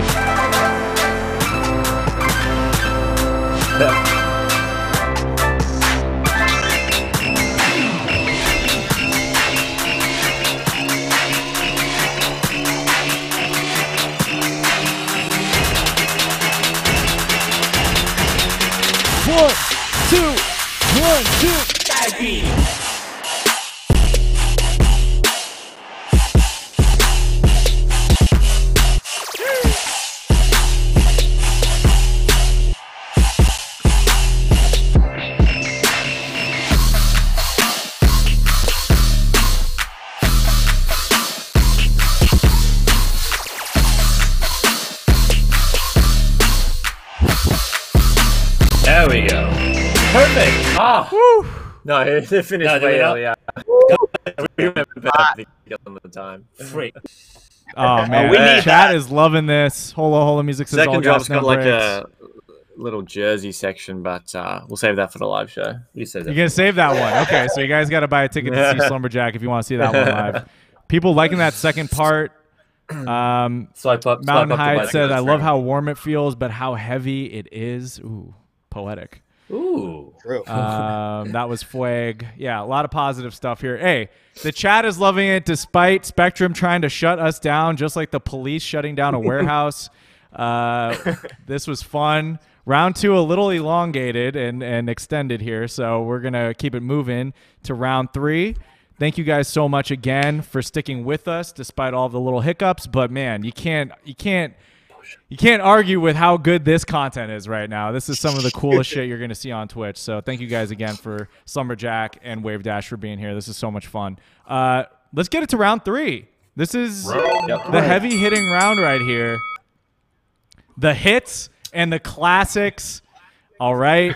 One, two, one, two. Aggie. Perfect. Ah, No, they finished No, did way we not? earlier. we went perfect on the time. freak. Oh man, we need chat is loving this. Hold on, hold on. Music says all Second drop's gas, no got like breaks. a little jersey section, but uh, we'll save that for the live show. You said You're gonna save that one. Okay, so you guys got to buy a ticket to see Slumberjack if you want to see that one live. People liking that second part. Um, Swipe up. Swipe Mountain up to Hyde buy said, "I love how warm it feels, but how heavy it is." Ooh, poetic. Ooh. True. Um, that was Fueg. Yeah, a lot of positive stuff here. Hey, the chat is loving it despite Spectrum trying to shut us down, just like the police shutting down a warehouse. Uh, this was fun. Round two, a little elongated and, and extended here, so we're gonna keep it moving to round three. Thank you guys so much again for sticking with us despite all the little hiccups. But man, you can't you can't you can't argue with how good this content is right now. This is some of the coolest shit you're going to see on Twitch. So thank you guys again for Slumberjack and Wavedash for being here. This is so much fun. Uh, let's get it to round three. This is the heavy hitting round right here. The hits and the classics. All right.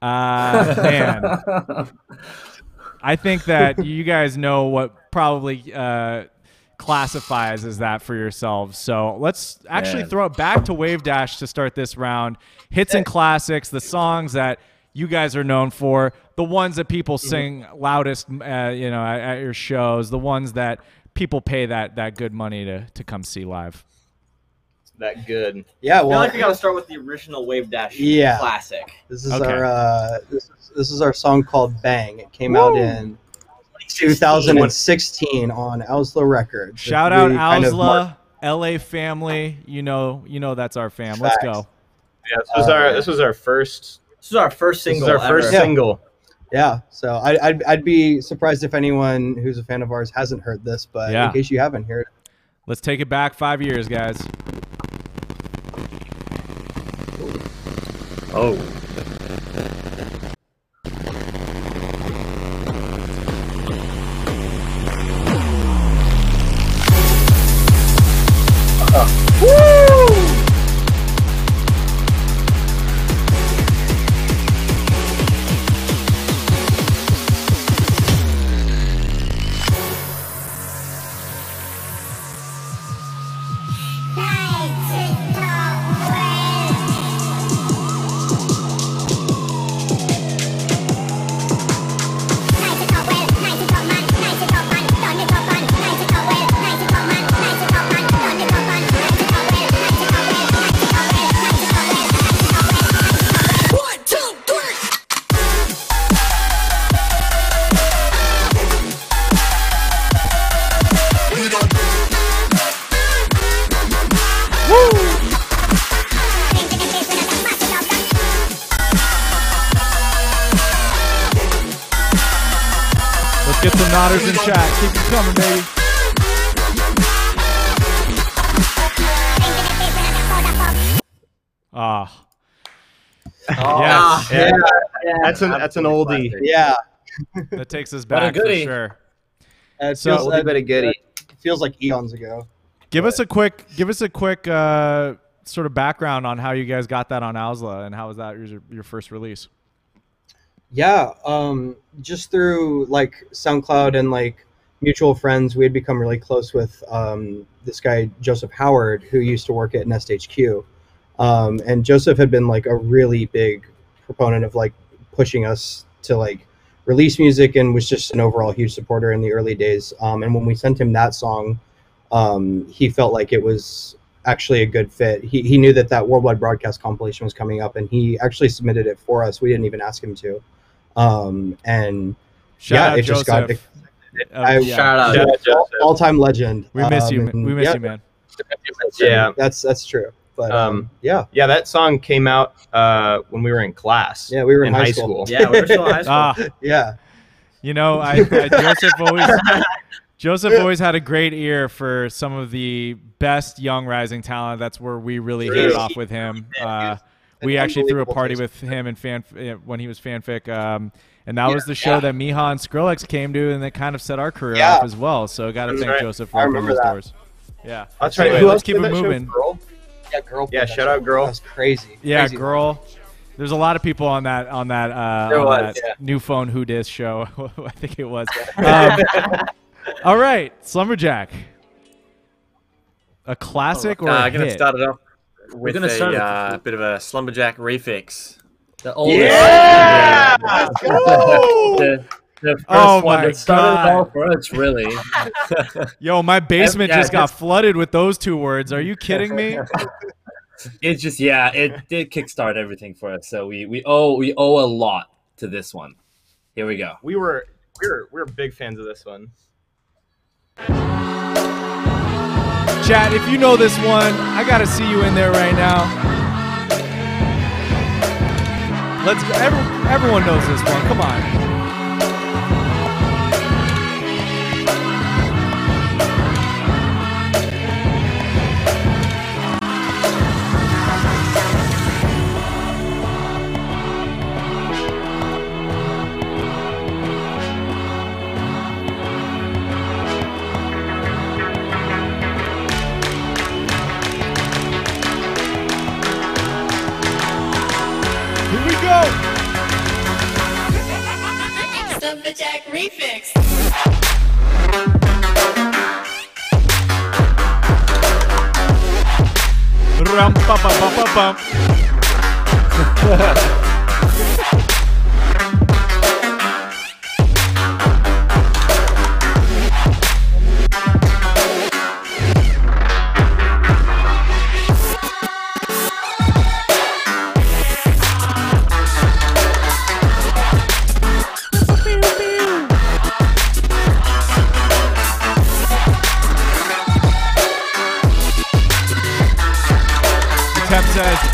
Uh, man. I think that you guys know what probably uh, classifies as that for yourselves. So let's actually Man. throw it back to Wavedash to start this round. Hits and classics, the songs that you guys are known for, the ones that people sing loudest, uh, you know, at, at your shows, the ones that people pay that that good money to to come see live. That good. Yeah, Well, I feel like we gotta start with the original Wavedash Yeah. classic. this is Okay. our uh, this, is, this is our song called "Bang." It came out in 2016 on Owsla Records. Shout out We kind of LA family. You know, you know that's our fam. Let's Facts. go. Yeah, this was Uh, our this was our first This is our first this single. is our first ever. Yeah. single. Yeah, so I, I'd, I'd be surprised if anyone who's a fan of ours hasn't heard this, but Yeah. in case you haven't heard it, Let's take it back five years, guys. Oh, that's an that's an oldie. Yeah. That takes us What a back for goodie. sure. It So- feels, Oldie but a goodie. feels like eons ago. Give us a quick, give us a quick uh, sort of background on how you guys got that on Owsla and how was that your, your first release? Yeah, um, just through like SoundCloud and like mutual friends, we had become really close with um, this guy Joseph Howard, who used to work at Nest HQ, um, and Joseph had been like a really big proponent of like pushing us to like release music and was just an overall huge supporter in the early days. Um, and when we sent him that song, um, he felt like it was actually a good fit. He, he knew that that worldwide broadcast compilation was coming up, and he actually submitted it for us. We didn't even ask him to. Um, and Shout yeah, out it just got. Joseph. Uh, I, yeah. Shout out yeah, all- all-time legend. We miss Um, you. and We miss yeah, you, man. Yeah. that's that's true. But um, Um, yeah, yeah, that song came out uh, when we were in class. Yeah, we were in high school. Yeah, we were still in high school. Ah, yeah. you know, I, I Joseph always Joseph always had a great ear for some of the best young rising talent. That's where we really hit it off with him. Uh, we actually threw a party with him and fan uh, when he was fanfic, um, and that Yeah, was the show yeah. that Mija and Skrillex came to, and that kind of set our career Yeah. off as well. So, got to thank right. Joseph for opening remember those doors. Yeah, That's right. Anyway, Who let's else keep it moving. show? Moving. Girl? Yeah, girl. Yeah, shout out. Girl. That's crazy. Yeah, Crazy. girl. There's a lot of people on that on that uh, on was, that yeah. new phone Who Dis show. I think it was. Um, all right, Slumberjack. A classic or uh, a I'm gonna hit? start it off with gonna a start with- uh, bit of a slumberjack refix. The oldest. Yeah! the, the first Oh one my that started it all God. for us, really. Yo, my basement Yeah, just got flooded with those two words. Are you kidding me? It's just yeah, it did kickstart everything for us. So we we owe we owe a lot to this one. Here we go. We were we were we were big fans of this one. Chat, if you know this one, I gotta see you in there right now. Let's go. Every, everyone knows this one. Come on. Slumberjack Refix. Rum,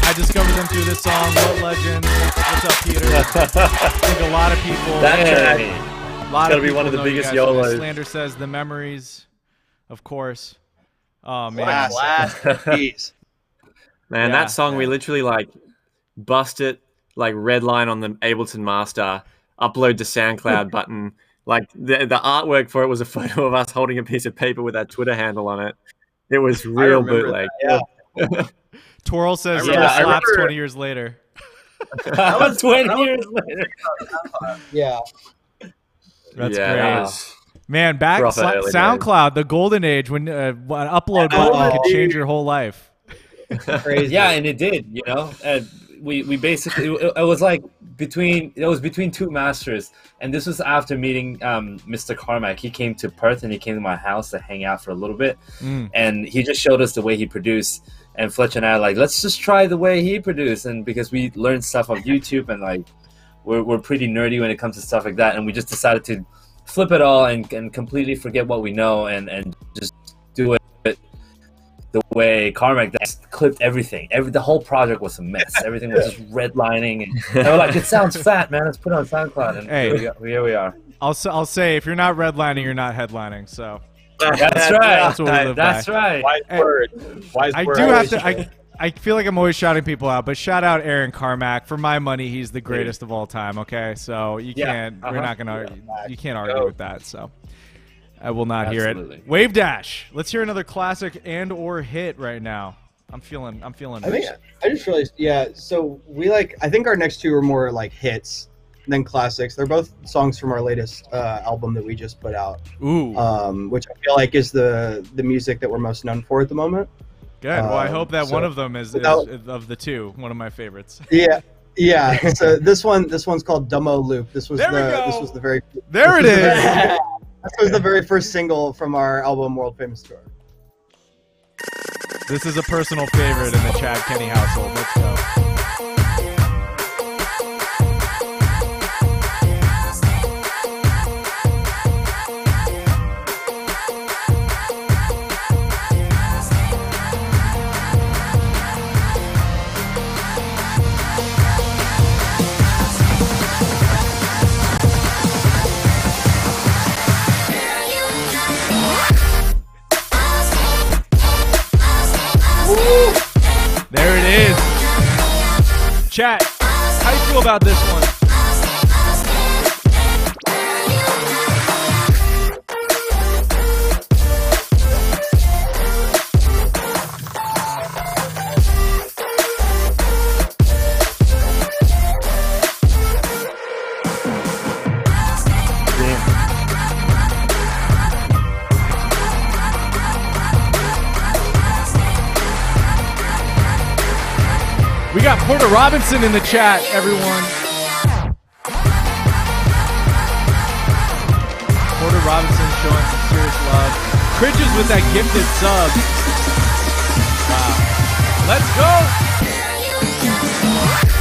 I discovered them through this song. What legend? What's up, Peter? I think a lot of people. That track. a lot gotta of be one of the biggest guys from. YOLOs. Slander says the memories, of course. Oh man, Classic. Jeez. Man, Yeah, that song we literally like bust it like red line on the Ableton Master, upload to SoundCloud button. Like the the artwork for it was a photo of us holding a piece of paper with our Twitter handle on it. It was real remember bootleg. Yeah. Twerl says I still slaps remember- 20 years later. That was Twenty that was- years later. Yeah. That's yeah, great. Man, back Rough Sla- early days. SoundCloud, the golden age when uh, an upload Oh, button could change your whole life. Crazy. Yeah, and it did. You know, and we we basically it, it was like between it was between two masters, and this was after meeting um, Mr. Carmack. He came to Perth and he came to my house to hang out for a little bit, Mm. and he just showed us the way he produced. And Fletch and I are like, let's just try the way he produced, and because we learned stuff on YouTube and like we're we're pretty nerdy when it comes to stuff like that, and we just decided to flip it all and, and completely forget what we know and and just do it the way Carmack just clipped everything. Every the whole project was a mess. Everything was just redlining, and, and we're like, "It sounds fat, man. Let's put it on SoundCloud." And Hey. here we, go, here we are. I'll s- I'll say if you're not redlining, you're not headlining. So That's That's right. what we live That's by. right. Wise Hey, word. Wise I word. do have to. I, I feel like I'm always shouting people out, but shout out Aaron Carmack. For my money, he's the greatest of all time. Okay, so you Yeah, can't. We're uh-huh. not gonna. You can't argue Go. with that. So I will not hear it. Wavedash. Let's hear another classic and or hit right now. I'm feeling. I'm feeling. I think I just realized, yeah. So we like. I think our next two are more like hits than classics. They're both songs from our latest uh, album that we just put out, Ooh, um, which I feel like is the the music that we're most known for at the moment. good. Well, I um, hope that so one of them is, is, of the two one of my favorites. Yeah, yeah. So this one, this one's called Dumbo Loop. This was There the this was the very There it this was the is. very- this was the very first single from our album World Famous Tour. This is a personal favorite in the Chad Kenny household. Let's go. Chat, how you feel about this one? Got Porter Robinson in the chat, everyone. Porter Robinson showing some serious love. Cridges with that gifted sub. Wow. Let's go.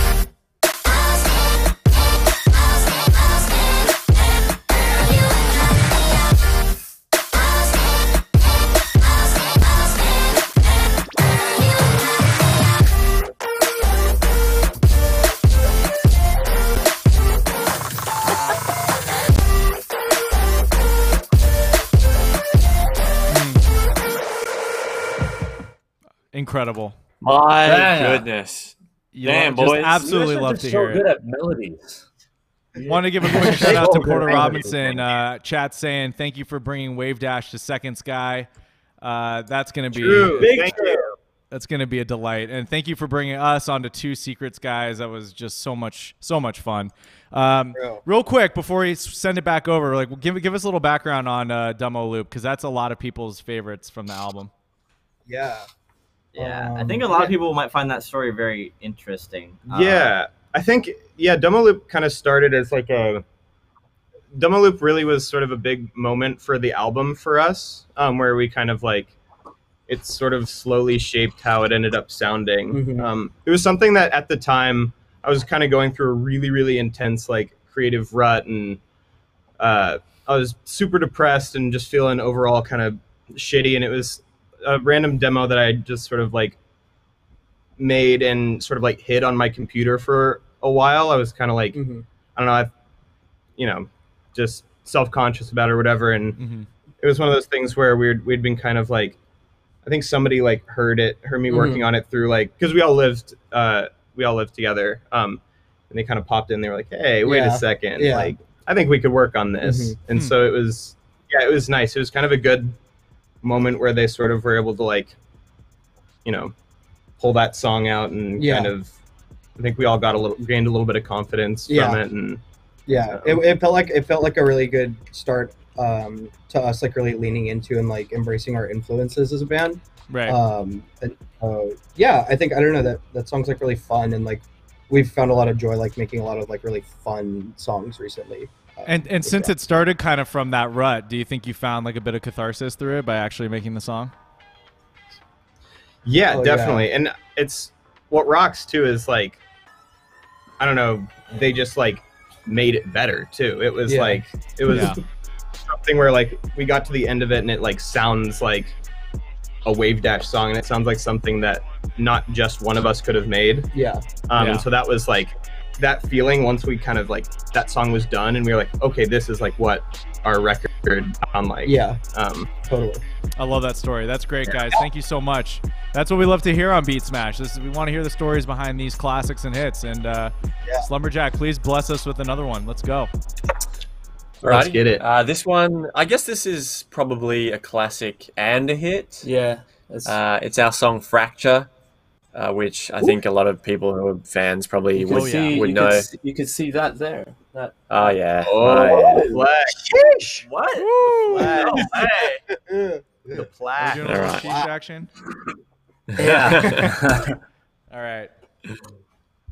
Incredible. My Yeah. goodness. You Damn, lo- just boys. absolutely You guys are love just to so hear good it. at melodies. Want to give a quick shout out to Porter Robinson. Uh, chat saying thank you for bringing Wavedash to Second Sky. Uh, that's gonna be True. Big Thank you. That's going to be a delight. And thank you for bringing us onto Two Secrets, guys. That was just so much, so much fun. Um, Real. real quick, before we send it back over, like give give us a little background on uh, Dumbo Loop because that's a lot of people's favorites from the album. Yeah. Yeah, I Um, think a lot of people might find that story very interesting. Uh, Yeah, I think yeah, Dumbo Loop kind of started as like a Dumbo Loop really was sort of a big moment for the album for us, um, where we kind of like it sort of slowly shaped how it ended up sounding. Mhm. Um, it was something that at the time I was kind of going through a really really intense like creative rut and uh, I was super depressed and just feeling overall kind of shitty and it was a random demo that I just sort of like made and sort of like hid on my computer for a while. I was kind of like, Mhm. I don't know, I, you know, just self conscious about it or whatever. And hmm it was one of those things where we'd we'd been kind of like, I think somebody like heard it, heard me working on it through like because we all lived, uh, we all lived together. Um, and they kind of popped in. They were like, "Hey, wait Yeah. a second, Yeah. like I think we could work on this." Mhm. And Hmm. so it was, yeah, it was nice. It was kind of a good moment where they sort of were able to like, you know, pull that song out and Yeah. kind of. I think we all got a little gained a little bit of confidence Yeah. from it, and Yeah, it, it felt like it felt like a really good start um, to us, like really leaning into and like embracing our influences as a band. Right. Um, and, uh, yeah, I think I don't know that that song's like really fun and like we've found a lot of joy like making a lot of like really fun songs recently. And and since that. it started kind of from that rut, do you think you found like a bit of catharsis through it by actually making the song? Yeah, Oh, yeah. definitely. And it's what rocks too is like I don't know, they just like made it better too. It was Yeah. like it was Yeah. something where like we got to the end of it and it like sounds like a Wavedash song, and it sounds like something that not just one of us could have made. Yeah. Um, Yeah. And so that was like that feeling once we kind of like that song was done, and we were like, okay, this is like what our record sound like. Yeah. Um, Totally. I love that story. That's great, guys. Thank you so much. That's what we love to hear on Beatsmash. This is, we want to hear the stories behind these classics and hits. And uh, Slumberjack, please bless us with another one. Let's go. Let's get it. Uh, this one, I guess this is probably a classic and a hit. Yeah. It's, Uh, it's our song Fracture, uh, which I think a lot of people who are fans probably you would, see, would you know. Could see, you could see that there. That Oh, yeah. Oh, yeah. flex. What? Flex. Ugh. The Are plaque. doing a little Alright. action? yeah. All right.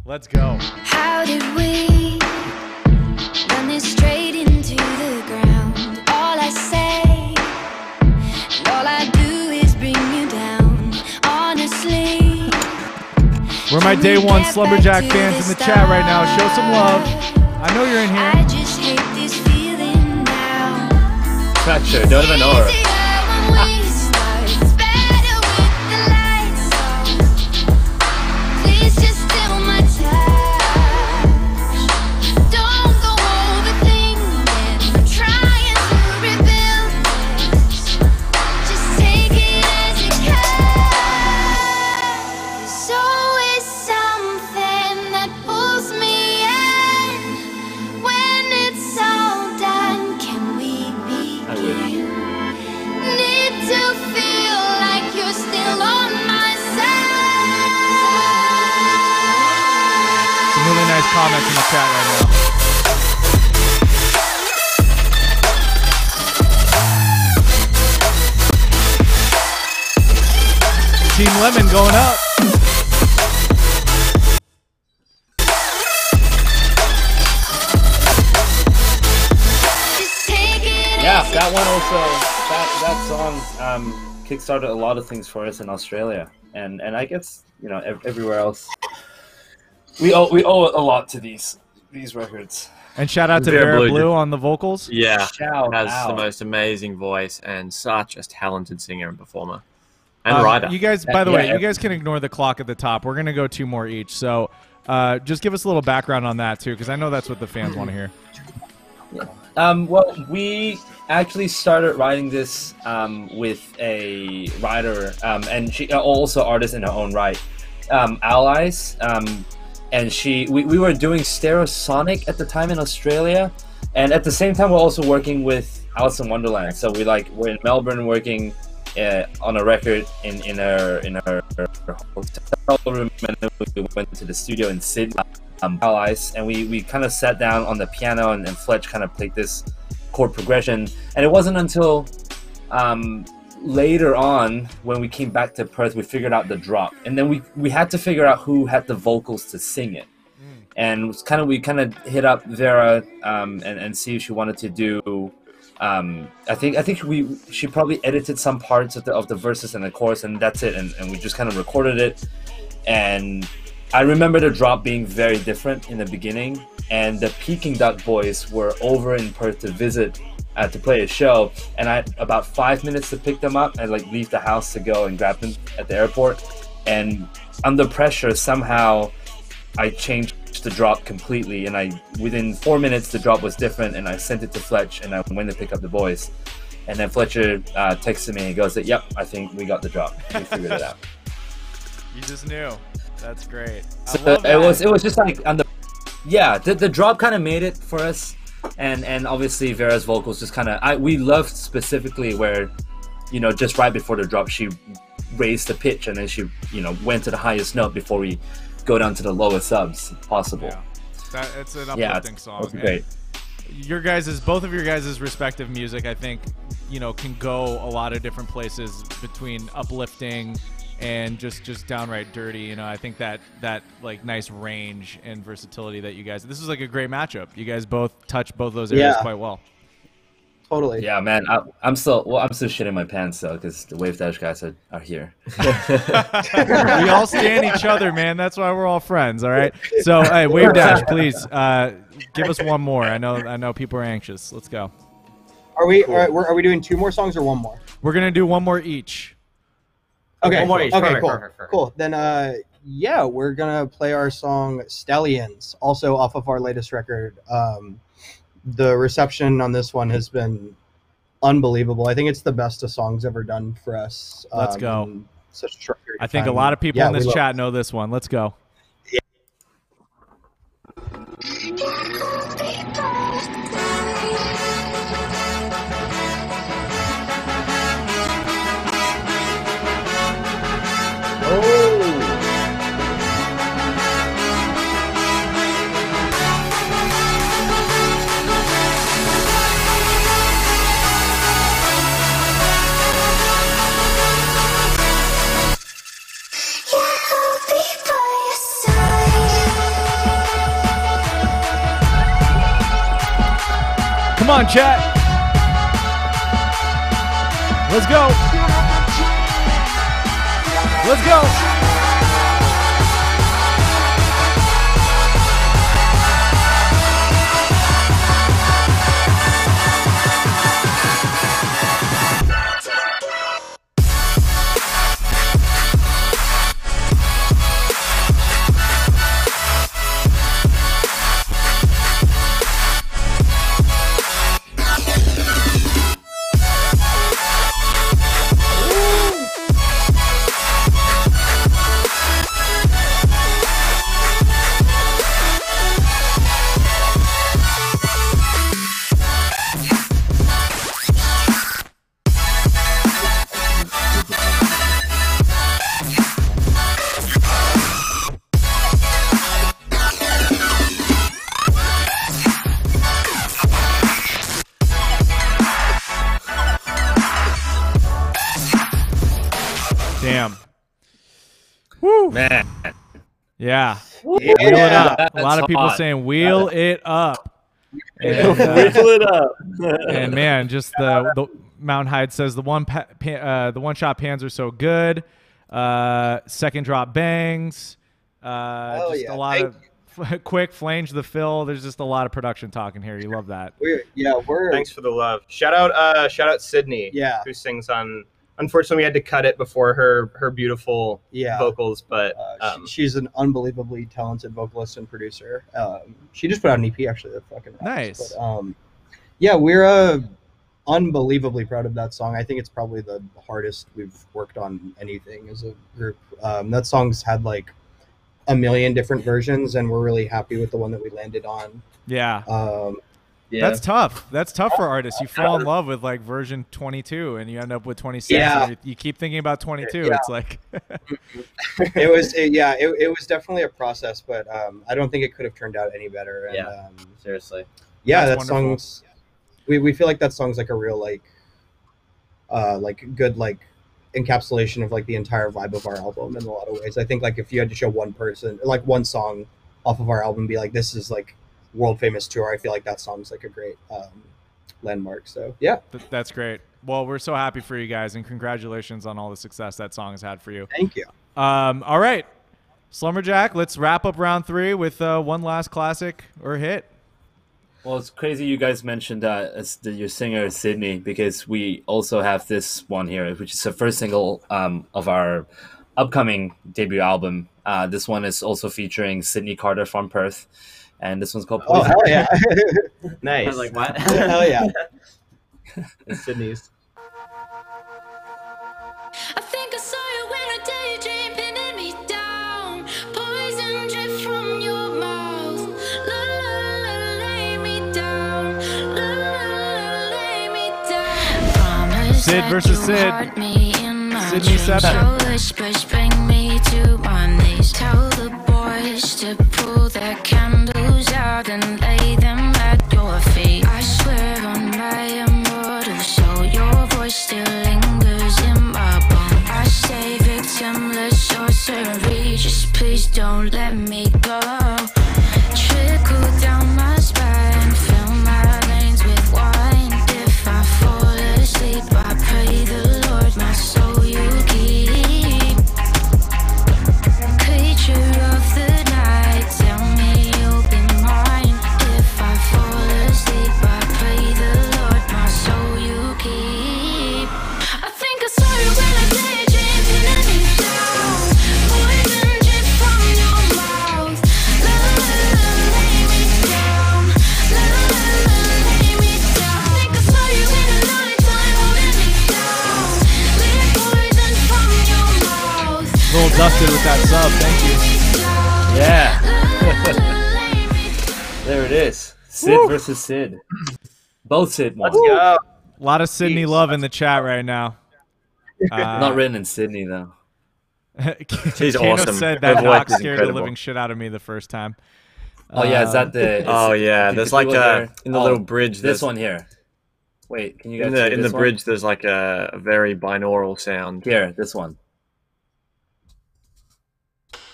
Let's go. How did we run this straight into the ground? All I say, and all I We're my day one Slumberjack fans in the chat right now. Show some love. I know you're in here. I here. just hate this feeling now. Fracture. Don't even know her. Comments in the chat right now. Team Lemon going up. Yeah, that one also. That that song um, kickstarted a lot of things for us in Australia, and and I guess you know ev- everywhere else. We owe we owe a lot to these these records. And shout out to Vera Vera Blue Blue, on the vocals. Yeah. Shout Has out. the most amazing voice and such a talented singer and performer. And Um, writer. You guys, by the way, Yeah. you guys can ignore the clock at the top. We're gonna go two more each. So, uh, just give us a little background on that too, because I know that's what the fans want to hear. Um, well, we actually started writing this um, with a writer, um, and she uh, also artist in her own right, um, Allies. And she, we, we were doing Stereosonic at the time in Australia, and at the same time we're also working with Alison Wonderland. So we like we're in Melbourne working uh, on a record in in her in her, her hotel room, and then we went to the studio in Sydney um, and we, we kind of sat down on the piano, and, and Fletch kind of played this chord progression. And it wasn't until um, later on when we came back to Perth, we figured out the drop, and then we we had to figure out who had the vocals to sing it. And it was kind of we kind of hit up Vera um, and and see if she wanted to do. Um, I think I think we she probably edited some parts of the of the verses and the chorus, and that's it. And, and we just kind of recorded it, and I remember the drop being very different in the beginning, and the Peking Duk boys were over in Perth to visit, uh, to play a show, and I had about five minutes to pick them up and like leave the house to go and grab them at the airport, and under pressure somehow I changed the drop completely, and I within four minutes the drop was different, and I sent it to Fletch, and I went to pick up the boys, and then Fletcher uh, texted me and goes, that, "Yep, I think we got the drop. We figured it out." You just knew. That's great. So it that. was it was just like on the yeah the, the drop kind of made it for us and and obviously Vera's vocals just kind of I we loved specifically where you know just right before the drop she raised the pitch and then she you know went to the highest note before we go down to the lowest subs possible Yeah. That, it's an uplifting yeah song. and great Your guys' is both of your guys' respective music, I think, you know, can go a lot of different places between uplifting and just just downright dirty. You know, I think that that like nice range and versatility that you guys. This is like a great matchup. You guys both touch both those areas Yeah. quite well. Totally. yeah man I, I'm still well I'm still shitting my pants though because the Wavedash guys are, are here we all stand each other, man. That's why we're all friends. All right. So, hey, Wavedash, please uh, give us one more. I know, I know, people are anxious. Let's go. Are we? Are, are we doing two more songs or one more? We're gonna do one more each. Okay. One more each. Okay. Perfect, cool. perfect, perfect. Cool. Then, uh, yeah, we're gonna play our song "Stallions," also off of our latest record. Um, the reception on this one has been unbelievable. I think it's the best a song's ever done for us. Let's um, go. Such a short period I think a lot of people Yeah, in this chat know this one. Let's go. Come on, chat. Let's go. Let's go. Yeah. Woo. Wheel it up. That's a lot of people hot. saying wheel it up. And, uh, Wheel it up. and man, just the, the Mountain Hyde says the one pa- pa- uh, the one shot pans are so good. Uh, second drop bangs. Uh, Hell just yeah. a lot Thank of quick flange the fill. There's just a lot of production talking here. You love that. We're, yeah, we're Thanks for the love. Shout out, uh, shout out Sydney. Yeah. who sings on. Unfortunately, we had to cut it before her her beautiful Yeah. vocals, but Uh, um, she- she's an unbelievably talented vocalist and producer. Um, she just put out an EP actually that fucking rocks. Nice. But, um, yeah, we're uh, unbelievably proud of that song. I think it's probably the hardest we've worked on anything as a group. Um, that song's had like a million different versions, and we're really happy with the one that we landed on. Yeah. Um, That's tough. That's tough for artists. You fall in love with like version 22 and you end up with 26. Yeah. and you, you keep thinking about 22. Yeah. It's like, it was it, yeah, it, it was definitely a process, but um, I don't think it could have turned out any better. And, Yeah. um, Seriously. yeah That's that wonderful. song's we, we feel like that song's like a real like uh like good like encapsulation of like the entire vibe of our album in a lot of ways i think like if you had to show one person like one song off of our album be like this is like world famous tour i feel like that song's like a great um landmark so yeah th- that's great. Well, we're so happy for you guys and congratulations on all the success that song has had for you. thank you Um, all right. Slumberjack, let's wrap up round three with uh, one last classic or hit. Well, it's crazy you guys mentioned uh, as the, your singer Sydney because we also have this one here, which is the first single um, of our upcoming debut album. Uh, this one is also featuring Sydney Carter from Perth, and this one's called oh hell yeah nice. I was like, what? hell yeah And Sydney's. I think I saw you when I daydream, pinning me down. Poison drip from your mouth. La la la, lay me down. La la la, lay me down. Promise Sid versus Sid. heart me in my Sydney dreams. Seven. Your whispers bring me to my knees. Tell the boys to pull their candles out and lay them at your feet. I swear on my immortal soul, your voice still lingers in my bones. I say victimless, sorcery. Just please don't let me dusted with that sub. Thank you. Yeah. there it is. Sid versus Sid. Both Sid won. Let's go. A lot of Sydney love in the chat right now. Uh, Not written in Sydney though. She's Kano awesome. said Her that voice knock is scared the living shit out of me the first time. Oh yeah, is that Um, the? Oh yeah, there's like a there- in the oh, little bridge. This one here. Wait, can you guys in the hear in the one? bridge. There's like a, a very binaural sound. Here, this one.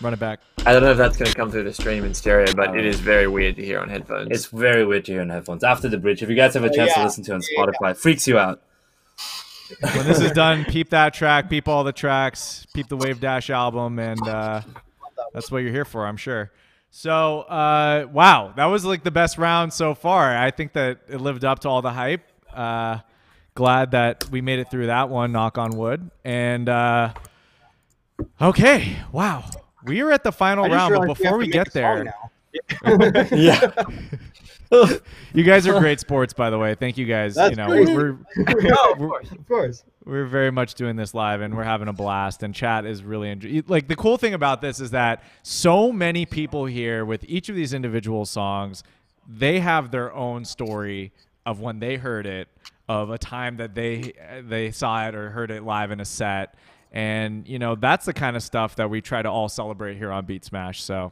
Run it back. I don't know if that's going to come through the stream in stereo, but Oh. it is very weird to hear on headphones. It's very weird to hear on headphones. After the bridge, if you guys have a Oh, chance to listen to it on Yeah, yeah. Spotify, freaks you out. When this is done, peep that track, peep all the tracks, peep the Wavedash album, and uh, that's what you're here for, I'm sure. So, uh, wow, that was like the best round so far. I think that it lived up to all the hype. Uh, glad that we made it through that one, knock on wood. And uh, okay, wow, we are at the final round, but before we we get make a song there, now. yeah. you guys are great sports, by the way. Thank you guys. That's you know, great. we're, No, of course. Of course. we're very much doing this live and we're having a blast and chat is really enjoy- like the cool thing about this is that so many people here with each of these individual songs they have their own story of when they heard it of a time that they they saw it or heard it live in a set and you know that's the kind of stuff that we try to all celebrate here on Beatsmash so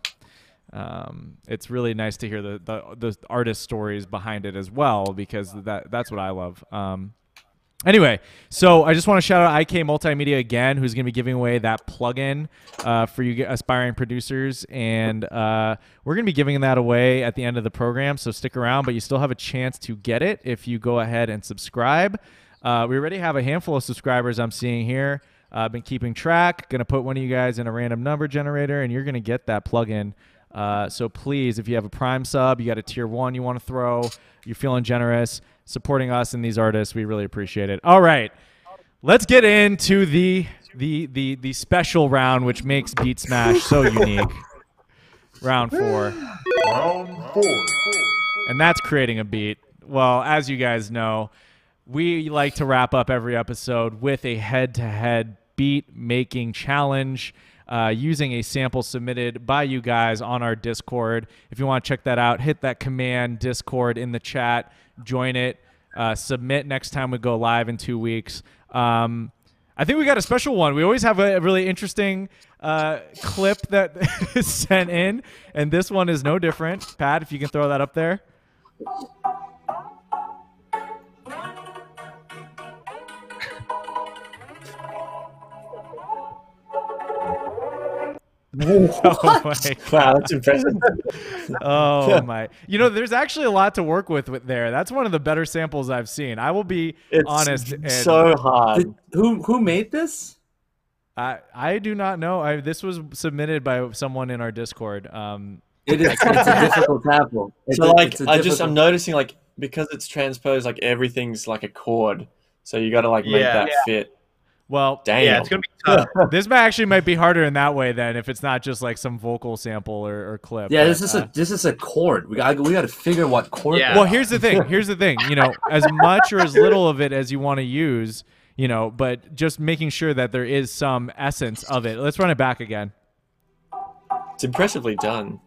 um, it's really nice to hear the, the the artist stories behind it as well because that that's what I love. Um, Anyway, so I just want to shout out IK Multimedia again, who's going to be giving away that plugin uh, for you aspiring producers, and uh, we're going to be giving that away at the end of the program. So stick around, but you still have a chance to get it if you go ahead and subscribe. Uh, we already have a handful of subscribers I'm seeing here. Uh, I've been keeping track. Going to put one of you guys in a random number generator, and you're going to get that plugin. Uh, so please, if you have a Prime sub, you got a tier one you want to throw, you're feeling generous, supporting us and these artists, we really appreciate it. All right, let's get into the the the the special round, which makes Beatsmash so unique. round four. Round four. and that's creating a beat. Well, as you guys know, we like to wrap up every episode with a head to head beat making challenge. Uh, using a sample submitted by you guys on our Discord. If you want to check that out, hit that command Discord in the chat, join it, uh, submit next time we go live in two weeks. Um, I think we got a special one. We always have a really interesting uh, clip that is sent in, and this one is no different. Pat, if you can throw that up there. Oh my Wow, that's impressive. oh my! You know, there's actually a lot to work with, with there. That's one of the better samples I've seen. I will be It's honest. And so hard. Did, who who made this? I I do not know. I this was submitted by someone in our Discord. Um, It is. It's a difficult sample. It's so a- like it's a I just I'm noticing like because it's transposed like everything's like a chord. So you got to like make Yeah. that Yeah. fit. Well, Damn. Yeah, it's gonna be tough. this might actually might be harder in that way then if it's not just like some vocal sample or, or clip. Yeah, but, this is uh, a this is a chord. We got we got to figure what chord. Yeah. Well, here's the thing. Here's the thing. You know, as much or as little of it as you want to use, you know, but just making sure that there is some essence of it. Let's run it back again. It's impressively done.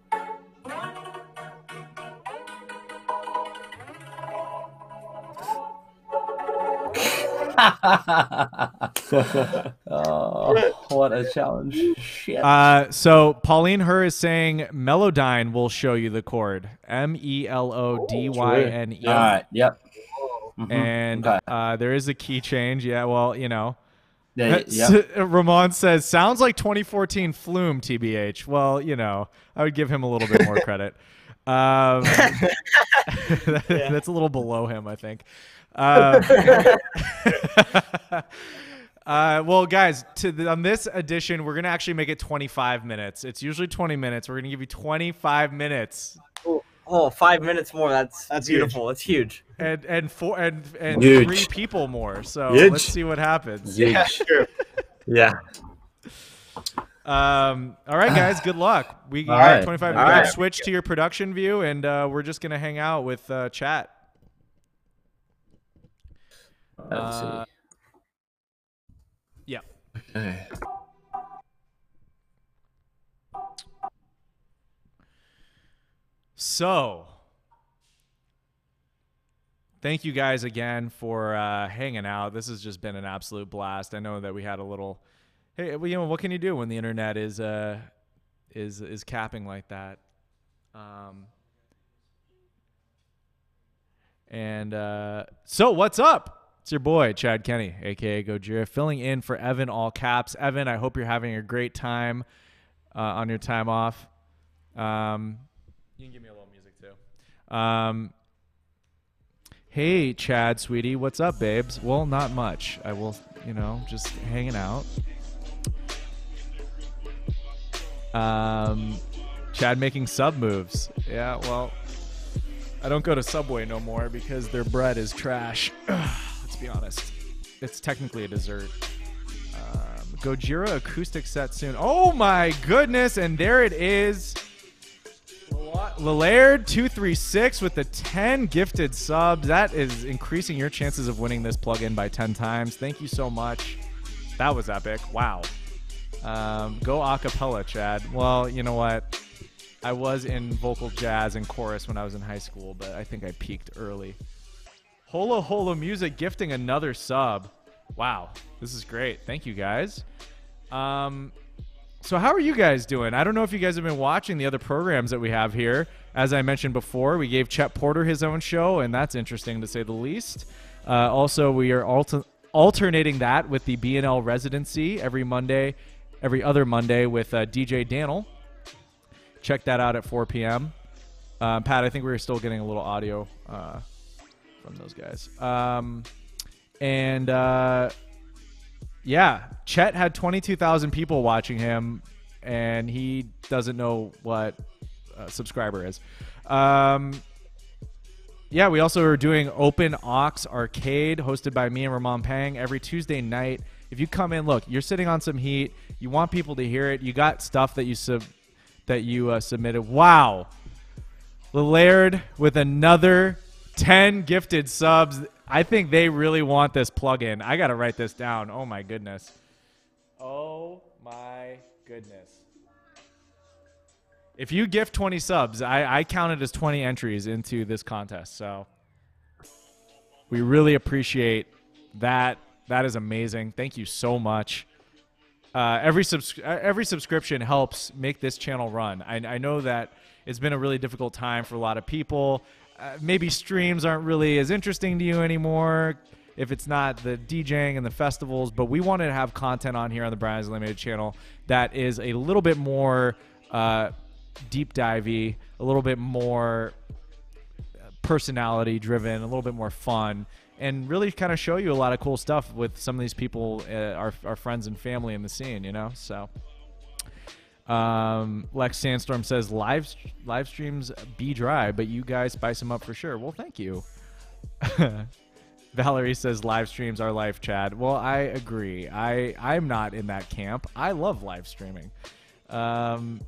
Oh, what a challenge! Shit. Uh, so Pauline Her is saying Melodyne will show you the chord. M E L O D Y N E. All right. Yep. Mhm. And Okay. uh, there is a key change. Yeah, well, you know. Yeah, yep. Ramon says, sounds like 2014 Flume, TBH. Well, you know, I would give him a little bit more credit. Um, That's a little below him, I think. Um, uh, well, guys, to the, on this edition, we're gonna actually make it 25 minutes. It's usually 20 minutes. We're gonna give you 25 minutes, Oh, five minutes more. That's That's beautiful. That's huge. and and four and and Huge. three people more. So Huge. let's see what happens. Yeah. Sure. Yeah. Um, all right, guys. Good luck. We all right. 25 minutes. switch to your production view, and uh, we're just gonna hang out with uh, chat. Uh, let's uh, see. Yeah. Okay. So, thank you guys again for uh, hanging out. This has just been an absolute blast. I know that we had a little Hey, well, you know what can you do when the internet is uh, is is capping like that? Um, and uh, so, what's up? It's your boy Chad Kenny, aka Gojira, filling in for Evan, all caps. Evan, I hope you're having a great time uh, on your time off. Um, you can give me a little music too. Um, hey, Chad, sweetie, what's up, babes? Well, not much. I will, you know, just hanging out. Um, Chad making sub moves. Yeah, well, I don't go to Subway no more because their bread is trash. Let's be honest. It's technically a dessert. Um, Gojira acoustic set soon. Oh my goodness! And there it is. Lillard two three six with the ten gifted subs. That is increasing your chances of winning this plugin by ten times. Thank you so much. That was epic. Wow. Um, go acapella, Chad. Well, you know what? I was in vocal jazz and chorus when I was in high school, but I think I peaked early. Holo Holo Music gifting another sub. Wow, this is great. Thank you guys. Um, so how are you guys doing? I don't know if you guys have been watching the other programs that we have here. As I mentioned before, we gave Chet Porter his own show, and that's interesting to say the least. Uh, also, we are alter- alternating that with the BNL residency every Monday, every other Monday with uh, DJ Daniel. Check that out at 4 p.m. Uh, Pat, I think we were still getting a little audio uh, from those guys. Um, and uh, yeah, Chet had 22,000 people watching him, and he doesn't know what subscriber is. Um, yeah, we also are doing Open Aux Arcade, hosted by me and Ramon Pang every Tuesday night. If you come in, look, you're sitting on some heat. You want people to hear it. You got stuff that you sub that you uh, submitted. Wow, Lillard with another 10 gifted subs. I think they really want this plugin. I got to write this down. Oh my goodness. Oh my goodness. If you gift 20 subs, I, I count it as 20 entries into this contest. So we really appreciate that. That is amazing. Thank you so much. Uh, every subs- uh, every subscription helps make this channel run. I, I know that it's been a really difficult time for a lot of people. Uh, maybe streams aren't really as interesting to you anymore if it's not the DJing and the festivals, but we wanted to have content on here on the Brownies and Lemonade channel that is a little bit more uh, deep divey, a little bit more personality driven, a little bit more fun, and really kind of show you a lot of cool stuff with some of these people, uh, our, our friends and family in the scene, you know? So. Um, Lex Sandstorm says live live streams be dry, but you guys spice them up for sure. Well, thank you. Valerie says live streams are life, Chad. Well, I agree. I I'm not in that camp. I love live streaming. Um,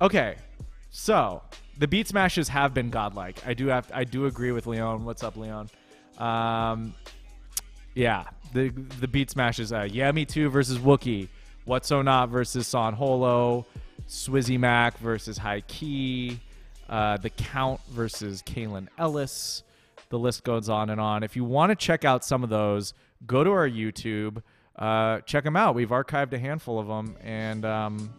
okay, so the beat smashes have been godlike. I do have I do agree with Leon. What's up, Leon? Um, yeah, the the beat smashes. Uh, yeah, Mija versus Wuki. What's So Not versus San Holo, Swizzy Mac versus High Key, uh, The Count versus Kalen Ellis. The list goes on and on. If you want to check out some of those, go to our YouTube. Uh, check them out. We've archived a handful of them, and um,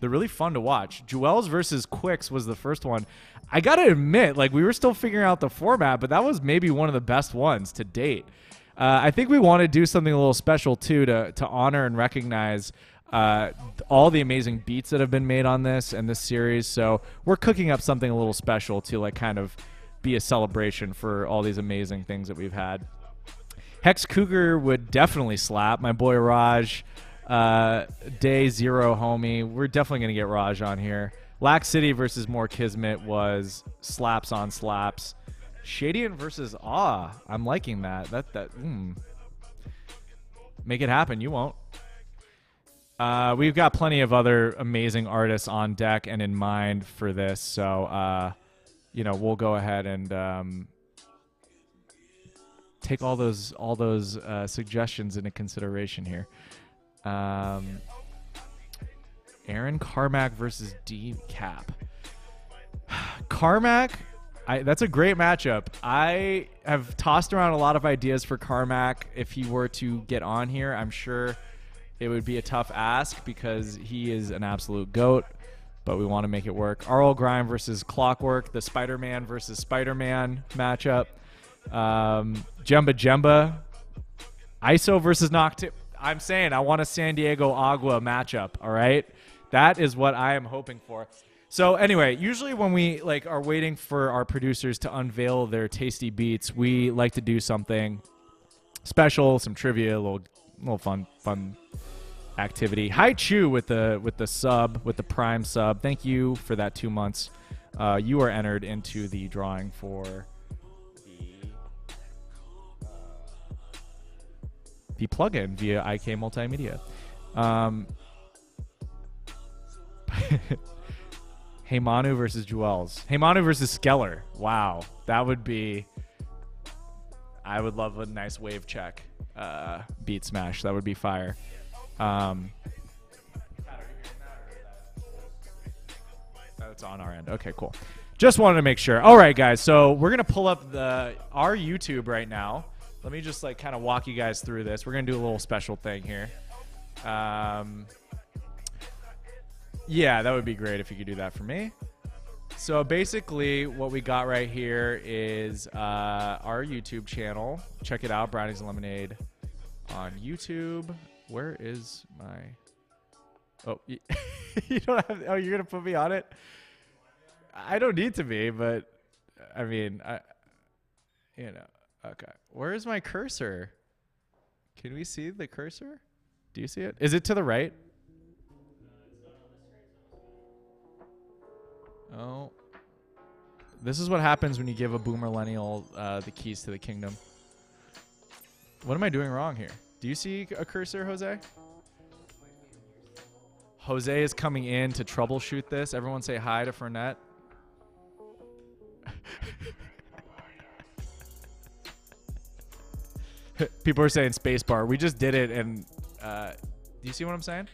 they're really fun to watch. Jewels versus Quix was the first one. I gotta admit, like we were still figuring out the format, but that was maybe one of the best ones to date. Uh, I think we want to do something a little special too to to honor and recognize uh, all the amazing beats that have been made on this and this series. So we're cooking up something a little special to like kind of be a celebration for all these amazing things that we've had. Hex Cougar would definitely slap. My boy Raj, uh, day zero homie. We're definitely gonna get Raj on here. Lack City versus Mor Kismet was slaps on slaps. Shadient versus Ah. I'm liking that. That that. Mm. Make it happen. You won't. Uh, we've got plenty of other amazing artists on deck and in mind for this, so uh, you know we'll go ahead and um, take all those all those uh, suggestions into consideration here. Um, Aaron Carmack versus D Cap. Carmack, I, that's a great matchup. I have tossed around a lot of ideas for Carmack. If he were to get on here, I'm sure it would be a tough ask because he is an absolute goat. But we want to make it work. Arl Grime versus Clockwork, the Spider-Man versus Spider-Man matchup. Um, Jemba Jemba, ISO versus Nocti. I'm saying I want a San Diego Agua matchup. All right, that is what I am hoping for. So anyway, usually when we like are waiting for our producers to unveil their tasty beats, we like to do something special, some trivia, a little, little fun, fun activity. Hi Chu with the with the sub with the prime sub. Thank you for that two months. Uh, you are entered into the drawing for the plugin via IK Multimedia. Um, Heymanu versus Jewels. Hey Manu versus Skeller. Wow, that would be. I would love a nice wave check uh, beat smash. That would be fire. Um, that's on our end. Okay, cool. Just wanted to make sure. All right, guys. So we're gonna pull up the our YouTube right now. Let me just like kind of walk you guys through this. We're gonna do a little special thing here. Um, yeah, that would be great if you could do that for me. So basically, what we got right here is uh, our YouTube channel. Check it out, Brownies and Lemonade on YouTube. Where is my? Oh, you don't have. Oh, you're gonna put me on it. I don't need to be, but I mean, I, you know, okay. Where is my cursor? Can we see the cursor? Do you see it? Is it to the right? Oh. This is what happens when you give a boomer millennial uh, the keys to the kingdom. What am I doing wrong here? Do you see a cursor, Jose? Jose is coming in to troubleshoot this. Everyone say hi to Fernet. People are saying spacebar. We just did it, and uh, do you see what I'm saying?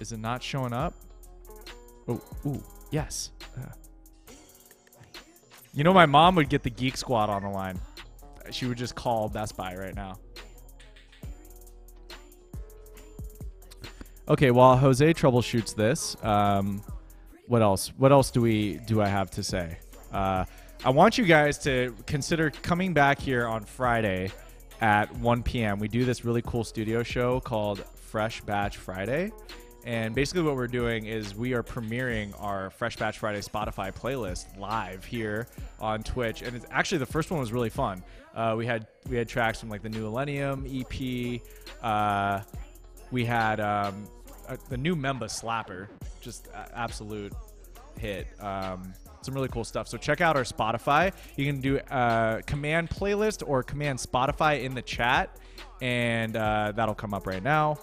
Is it not showing up? Oh, ooh, yes. Uh. You know, my mom would get the Geek Squad on the line. She would just call Best Buy right now. Okay, while Jose troubleshoots this, um, what else? What else do we do? I have to say. Uh, I want you guys to consider coming back here on Friday at 1 p.m. We do this really cool studio show called Fresh Batch Friday. And basically, what we're doing is we are premiering our Fresh Batch Friday Spotify playlist live here on Twitch, and it's actually the first one was really fun. Uh, we had we had tracks from like the New Millennium EP. Uh, we had um, uh, the new Memba Slapper, just absolute hit. Um, some really cool stuff. So check out our Spotify. You can do uh, command playlist or command Spotify in the chat, and uh, that'll come up right now.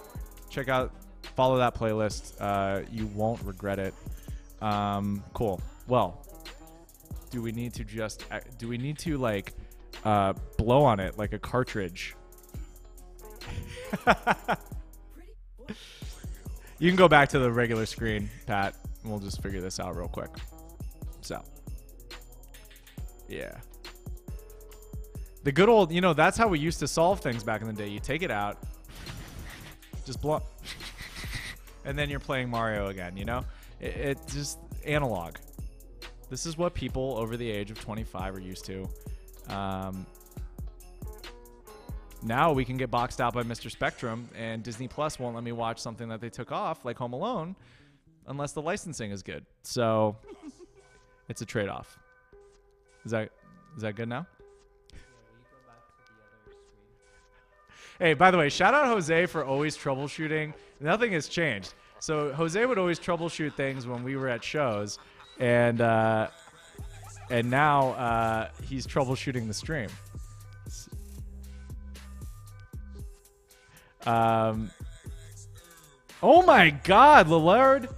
Check out, follow that playlist. Uh, you won't regret it. Um, cool. Well, do we need to just uh, do we need to like uh, blow on it like a cartridge? you can go back to the regular screen, Pat, and we'll just figure this out real quick. So, yeah. The good old, you know, that's how we used to solve things back in the day. You take it out, just blow, and then you're playing Mario again, you know? It, it's just analog. This is what people over the age of 25 are used to. Um, now we can get boxed out by Mr. Spectrum, and Disney Plus won't let me watch something that they took off, like Home Alone, unless the licensing is good. So it's a trade-off. Is that is that good now? Hey, by the way, shout out Jose for always troubleshooting. Nothing has changed. So Jose would always troubleshoot things when we were at shows, and uh, and now uh, he's troubleshooting the stream. Um. Oh my God, Lillard.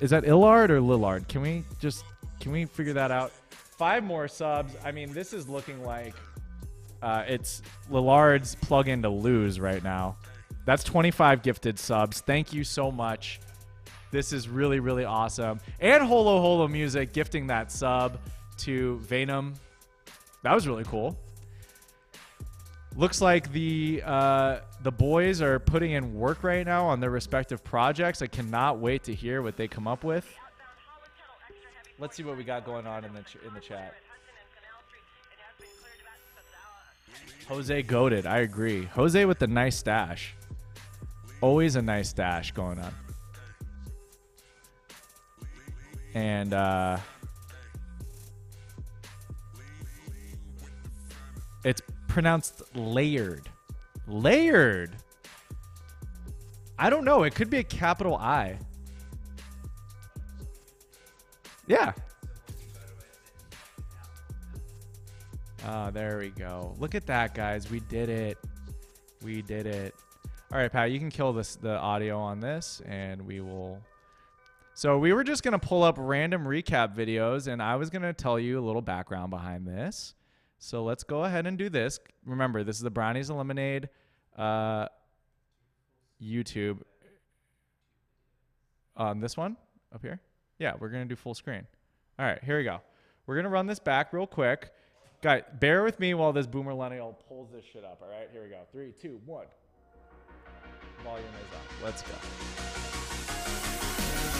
Is that Illard or Lillard? Can we just can we figure that out? Five more subs. I mean, this is looking like uh, it's Lillard's plug-in to lose right now. That's 25 gifted subs. Thank you so much. This is really, really awesome. And Holo Holo Music gifting that sub to Venom. That was really cool. Looks like the uh, the boys are putting in work right now on their respective projects. I cannot wait to hear what they come up with. Let's see what we got going on in the in the chat. Jose goaded. I agree. Jose with the nice stash. Always a nice stash going on. And uh it's pronounced layered. Layered. I don't know. It could be a capital I. Yeah. Ah, there we go. Look at that, guys. We did it. We did it. All right, Pat, you can kill this the audio on this, and we will. So we were just gonna pull up random recap videos, and I was gonna tell you a little background behind this. So let's go ahead and do this. Remember, this is the Brownies and Lemonade uh, YouTube. On this one up here, yeah, we're gonna do full screen. All right, here we go. We're gonna run this back real quick. Guys, bear with me while this boomer millennial pulls this shit up. All right, here we go. Three, two, one. Volume is up. Let's go.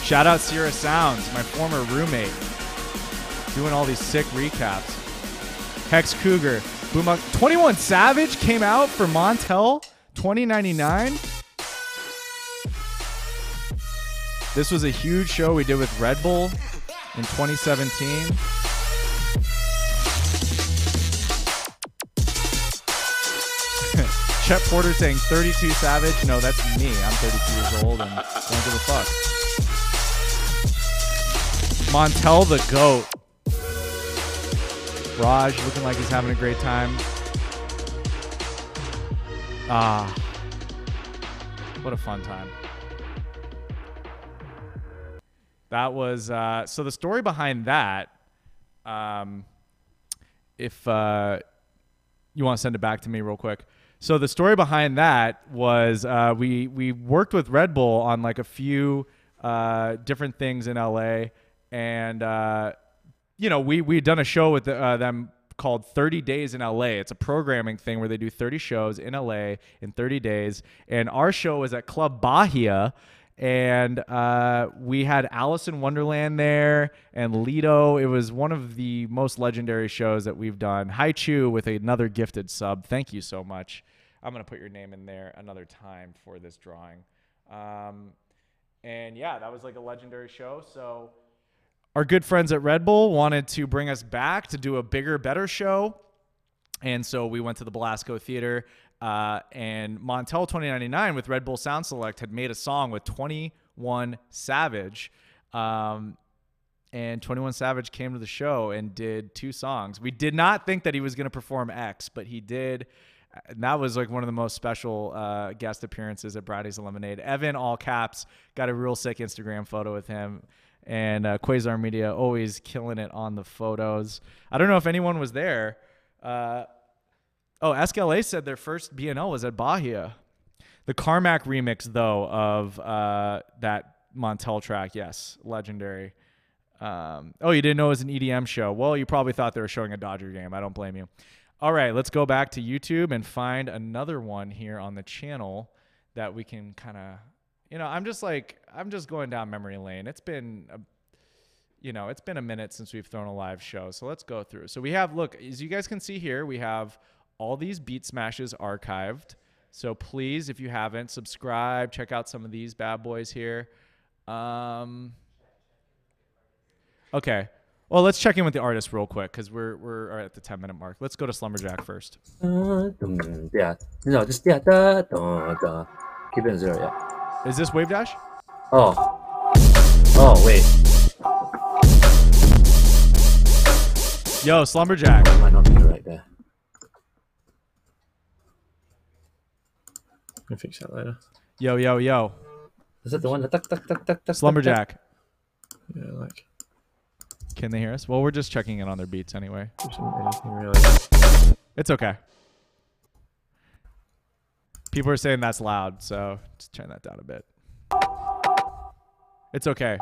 Shout out Sierra Sounds, my former roommate, doing all these sick recaps. Hex Cougar, Boom 21 Savage came out for Montel 2099. This was a huge show we did with Red Bull in 2017. Chet Porter saying 32 Savage. No, that's me. I'm 32 years old and don't give a fuck. Montel the GOAT. Raj looking like he's having a great time. Ah. What a fun time. That was uh, so the story behind that. Um, if uh, you want to send it back to me real quick. So the story behind that was uh, we we worked with Red Bull on like a few uh, different things in LA, and uh, you know we we had done a show with the, uh, them called 30 Days in LA. It's a programming thing where they do 30 shows in LA in 30 days, and our show was at Club Bahia. And uh, we had Alison Wonderland there and Lido. It was one of the most legendary shows that we've done. Hi Chu with another gifted sub. Thank you so much. I'm gonna put your name in there another time for this drawing. Um, and yeah, that was like a legendary show. So our good friends at Red Bull wanted to bring us back to do a bigger, better show. And so we went to the Belasco Theater. Uh, and Montel 2099 with Red Bull Sound Select had made a song with 21 Savage. Um, and 21 Savage came to the show and did two songs. We did not think that he was going to perform X, but he did. And that was like one of the most special uh, guest appearances at and Lemonade. Evan, all caps, got a real sick Instagram photo with him. And uh, Quasar Media always killing it on the photos. I don't know if anyone was there. Uh, oh, SKLA said their first BNL was at Bahia. The Carmack remix, though, of uh, that Montel track, yes, legendary. Um, oh, you didn't know it was an EDM show? Well, you probably thought they were showing a Dodger game. I don't blame you. All right, let's go back to YouTube and find another one here on the channel that we can kind of, you know, I'm just like, I'm just going down memory lane. It's been, a, you know, it's been a minute since we've thrown a live show. So let's go through. So we have, look, as you guys can see here, we have all these beat smashes archived. So please, if you haven't, subscribe, check out some of these bad boys here. Um, okay. Well, let's check in with the artist real quick because we're we're at the 10 minute mark. Let's go to Slumberjack first. Uh, dum, yeah. No, just yeah. Da, da, da. Keep it in zero. Yeah. Is this Wavedash? Oh. Oh wait. Yo, Slumberjack. That might not be right there. I'll fix that later. Yo, yo, yo. Is that the one that tuck, tuck, tuck, tuck, tuck, Slumberjack. Yeah, like Can they hear us? Well, we're just checking in on their beats anyway. really. It's okay. People are saying that's loud, so just turn that down a bit. It's okay.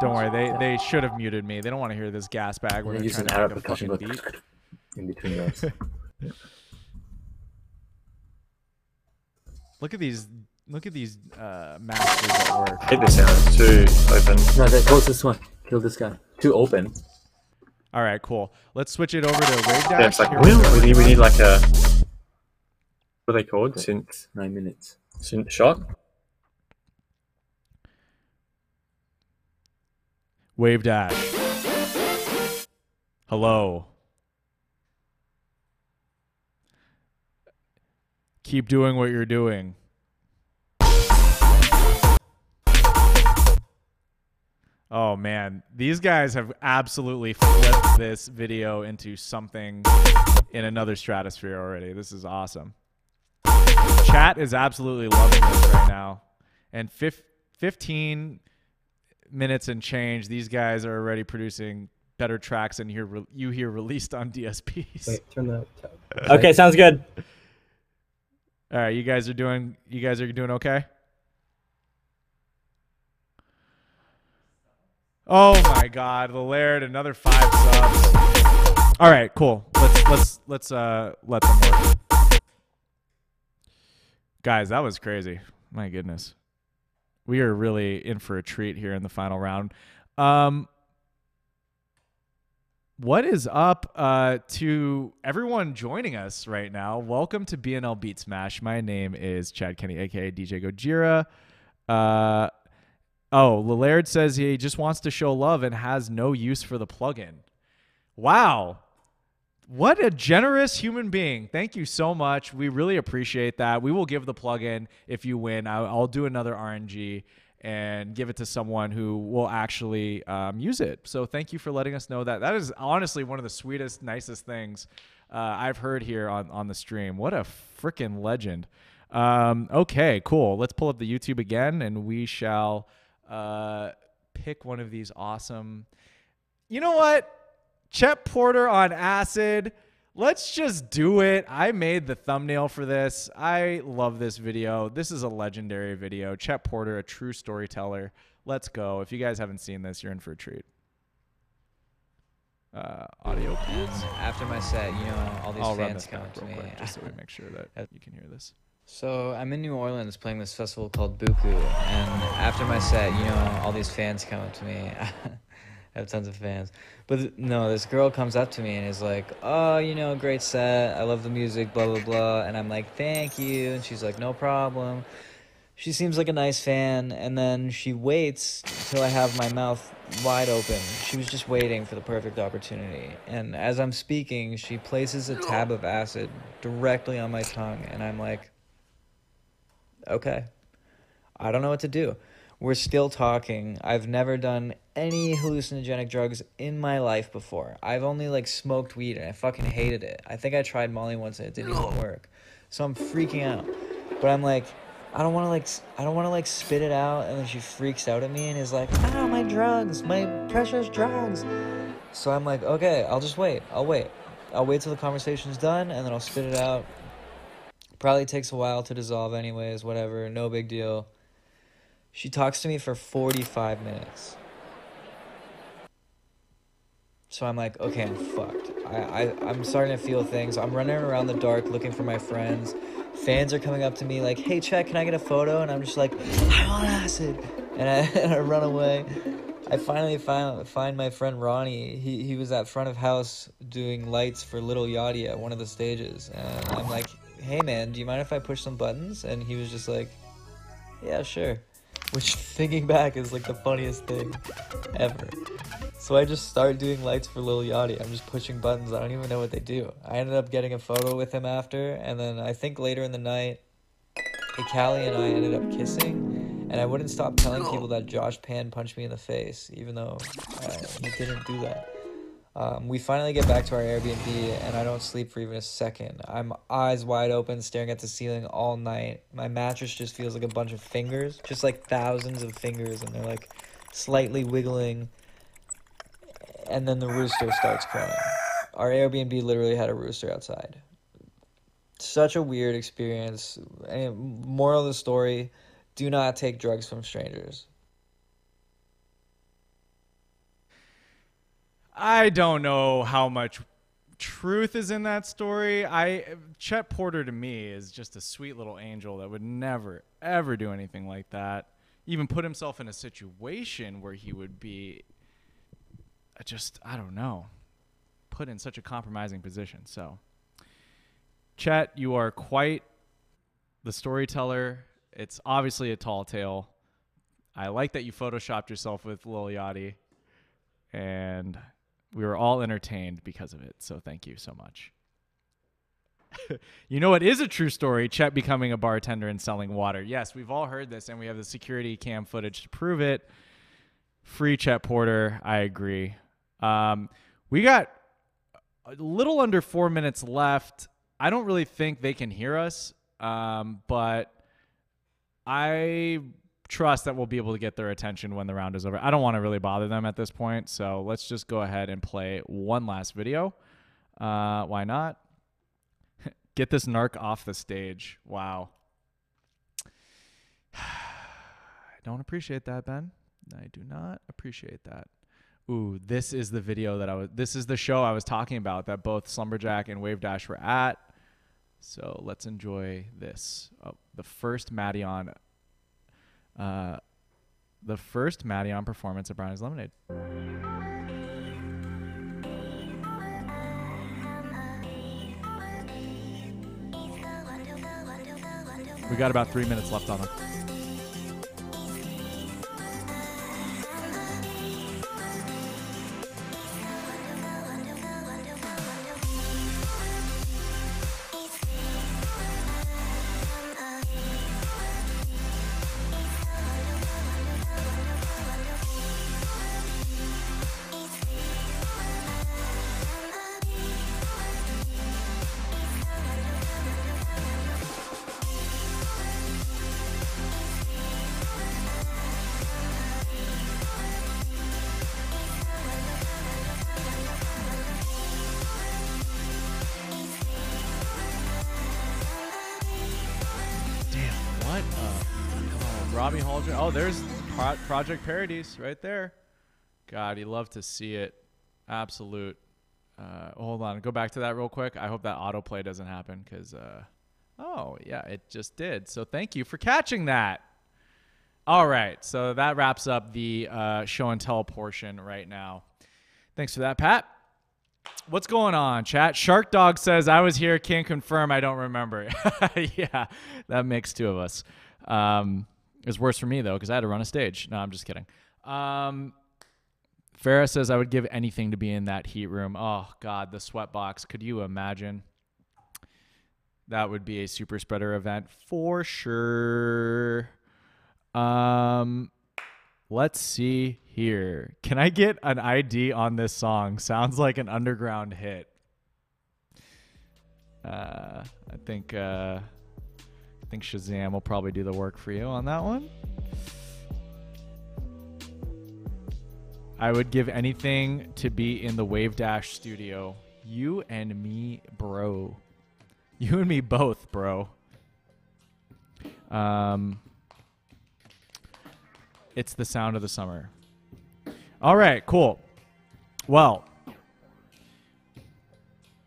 Don't worry. They they should have muted me. They don't want to hear this gas bag when Yeah, they're use trying an to make a percussion fucking beat. in between those. Look at these. Look at these uh, masters at work. hate the sound. It's too open. no, that goes this one. Kill this guy. Too open. All right, cool. Let's switch it over to Wavedash. Yeah, it's like we we need, we need like a what are they called? Synth Nine minutes. synth shot. Wavedash. Hello. Keep doing what you're doing. Oh man, these guys have absolutely flipped this video into something in another stratosphere already. This is awesome. Chat is absolutely loving this right now. And fif- 15 minutes and change, these guys are already producing better tracks than you hear, you hear released on DSPs. Wait, turn the tab. Okay, sounds good. All right, you guys are doing you guys are doing okay? Oh my god, the Laird, another five subs. All right, cool. Let's let's let's uh let them work. Guys, that was crazy. My goodness. We are really in for a treat here in the final round. Um what is up uh, to everyone joining us right now? Welcome to BNL Beatsmash. My name is Chad Kenny, aka DJ Gojira. Uh, oh, Lillard says he just wants to show love and has no use for the plugin. Wow. What a generous human being. Thank you so much. We really appreciate that. We will give the plugin if you win. I'll, I'll do another RNG and give it to someone who will actually um, use it. So thank you for letting us know that. That is honestly one of the sweetest, nicest things uh, I've heard here on, on the stream. What a freaking legend. Um, okay, cool. Let's pull up the YouTube again and we shall uh, pick one of these awesome. You know what? Chet Porter on acid. Let's just do it. I made the thumbnail for this. I love this video. This is a legendary video. Chet Porter, a true storyteller. Let's go. If you guys haven't seen this, you're in for a treat. Uh, audio, please. after my set, you know, all these I'll fans come up to me. quick just so we make sure that you can hear this. So I'm in New Orleans playing this festival called Buku, and after my set, you know, all these fans come up to me. Have tons of fans, but th- no, this girl comes up to me and is like, "Oh, you know, great set. I love the music, blah blah blah." And I'm like, "Thank you," and she's like, "No problem." She seems like a nice fan, and then she waits till I have my mouth wide open. She was just waiting for the perfect opportunity. And as I'm speaking, she places a tab of acid directly on my tongue, and I'm like, okay. I don't know what to do. We're still talking. I've never done any hallucinogenic drugs in my life before. I've only like smoked weed and I fucking hated it. I think I tried Molly once and it didn't even work. So I'm freaking out. But I'm like, I don't want to like, I don't want to like spit it out. And then she freaks out at me and is like, ah, my drugs, my precious drugs. So I'm like, okay, I'll just wait. I'll wait. I'll wait till the conversation's done and then I'll spit it out. Probably takes a while to dissolve, anyways, whatever, no big deal. She talks to me for 45 minutes. So I'm like, okay, I'm fucked. I, I, I'm starting to feel things. I'm running around the dark looking for my friends. Fans are coming up to me like, hey, Chet, can I get a photo? And I'm just like, I'm on acid. And I, and I run away. I finally find, find my friend Ronnie. He, he was at front of house doing lights for Lil Yachty at one of the stages. And I'm like, hey, man, do you mind if I push some buttons? And he was just like, yeah, sure. Which, thinking back, is like the funniest thing ever. So I just start doing lights for Lil Yachty. I'm just pushing buttons. I don't even know what they do. I ended up getting a photo with him after, and then I think later in the night, Callie and I ended up kissing. And I wouldn't stop telling people that Josh Pan punched me in the face, even though uh, he didn't do that. Um, we finally get back to our Airbnb, and I don't sleep for even a second. I'm eyes wide open, staring at the ceiling all night. My mattress just feels like a bunch of fingers, just like thousands of fingers, and they're like slightly wiggling and then the rooster starts crowing. Our Airbnb literally had a rooster outside. Such a weird experience. And moral of the story do not take drugs from strangers. I don't know how much truth is in that story. I Chet Porter to me is just a sweet little angel that would never ever do anything like that. Even put himself in a situation where he would be just I don't know, put in such a compromising position. So Chet, you are quite the storyteller. It's obviously a tall tale. I like that you photoshopped yourself with Lil Yachty, and we were all entertained because of it. So thank you so much. you know what is a true story? Chet becoming a bartender and selling water. Yes, we've all heard this, and we have the security cam footage to prove it. Free Chet Porter. I agree. Um, we got a little under four minutes left. I don't really think they can hear us, um, but I trust that we'll be able to get their attention when the round is over. I don't want to really bother them at this point, so let's just go ahead and play one last video. Uh, why not? get this narc off the stage. Wow. I don't appreciate that, Ben. I do not appreciate that. Ooh, this is the video that I was. This is the show I was talking about that both Slumberjack and Wavedash were at. So let's enjoy this. Oh, the first Madeon, uh, the first Madeon performance of Brownie's Lemonade. We got about three minutes left on them. Oh, there's Pro- Project Parodies right there. God, you love to see it. Absolute. Uh, hold on, go back to that real quick. I hope that autoplay doesn't happen because. Uh, oh yeah, it just did. So thank you for catching that. All right, so that wraps up the uh, show and tell portion right now. Thanks for that, Pat. What's going on, chat? Shark Dog says, I was here, can't confirm, I don't remember. yeah, that makes two of us. Um, was worse for me, though, because I had to run a stage. No, I'm just kidding. Um, Farah says, I would give anything to be in that heat room. Oh, God, the sweat box. Could you imagine? That would be a super spreader event for sure. Um, let's see here. Can I get an ID on this song? Sounds like an underground hit. Uh, I think uh, I think Shazam will probably do the work for you on that one. I would give anything to be in the Wavedash studio. You and me, bro. You and me both, bro. Um, it's the sound of the summer. All right, cool. Well,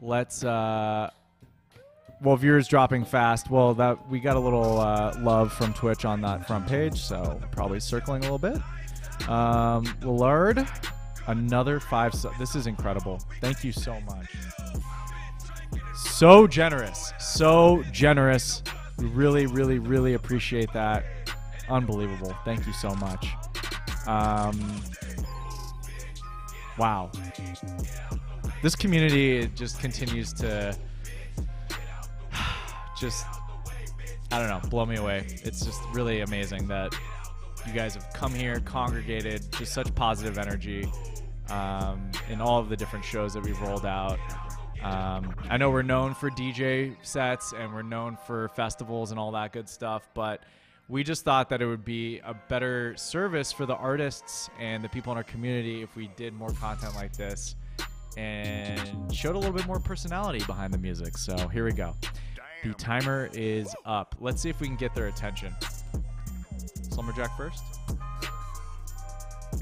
let's uh well viewers dropping fast. Well, that we got a little uh, love from Twitch on that front page, so probably circling a little bit. Um Willard, another five su- This is incredible. Thank you so much. So generous. So generous. We really really really appreciate that. Unbelievable. Thank you so much. Um wow. This community just continues to just I don't know, blow me away. It's just really amazing that you guys have come here, congregated, just such positive energy um, in all of the different shows that we've rolled out. Um, I know we're known for DJ sets and we're known for festivals and all that good stuff, but we just thought that it would be a better service for the artists and the people in our community if we did more content like this and showed a little bit more personality behind the music. So here we go. The timer is up. Let's see if we can get their attention. Slumberjack first.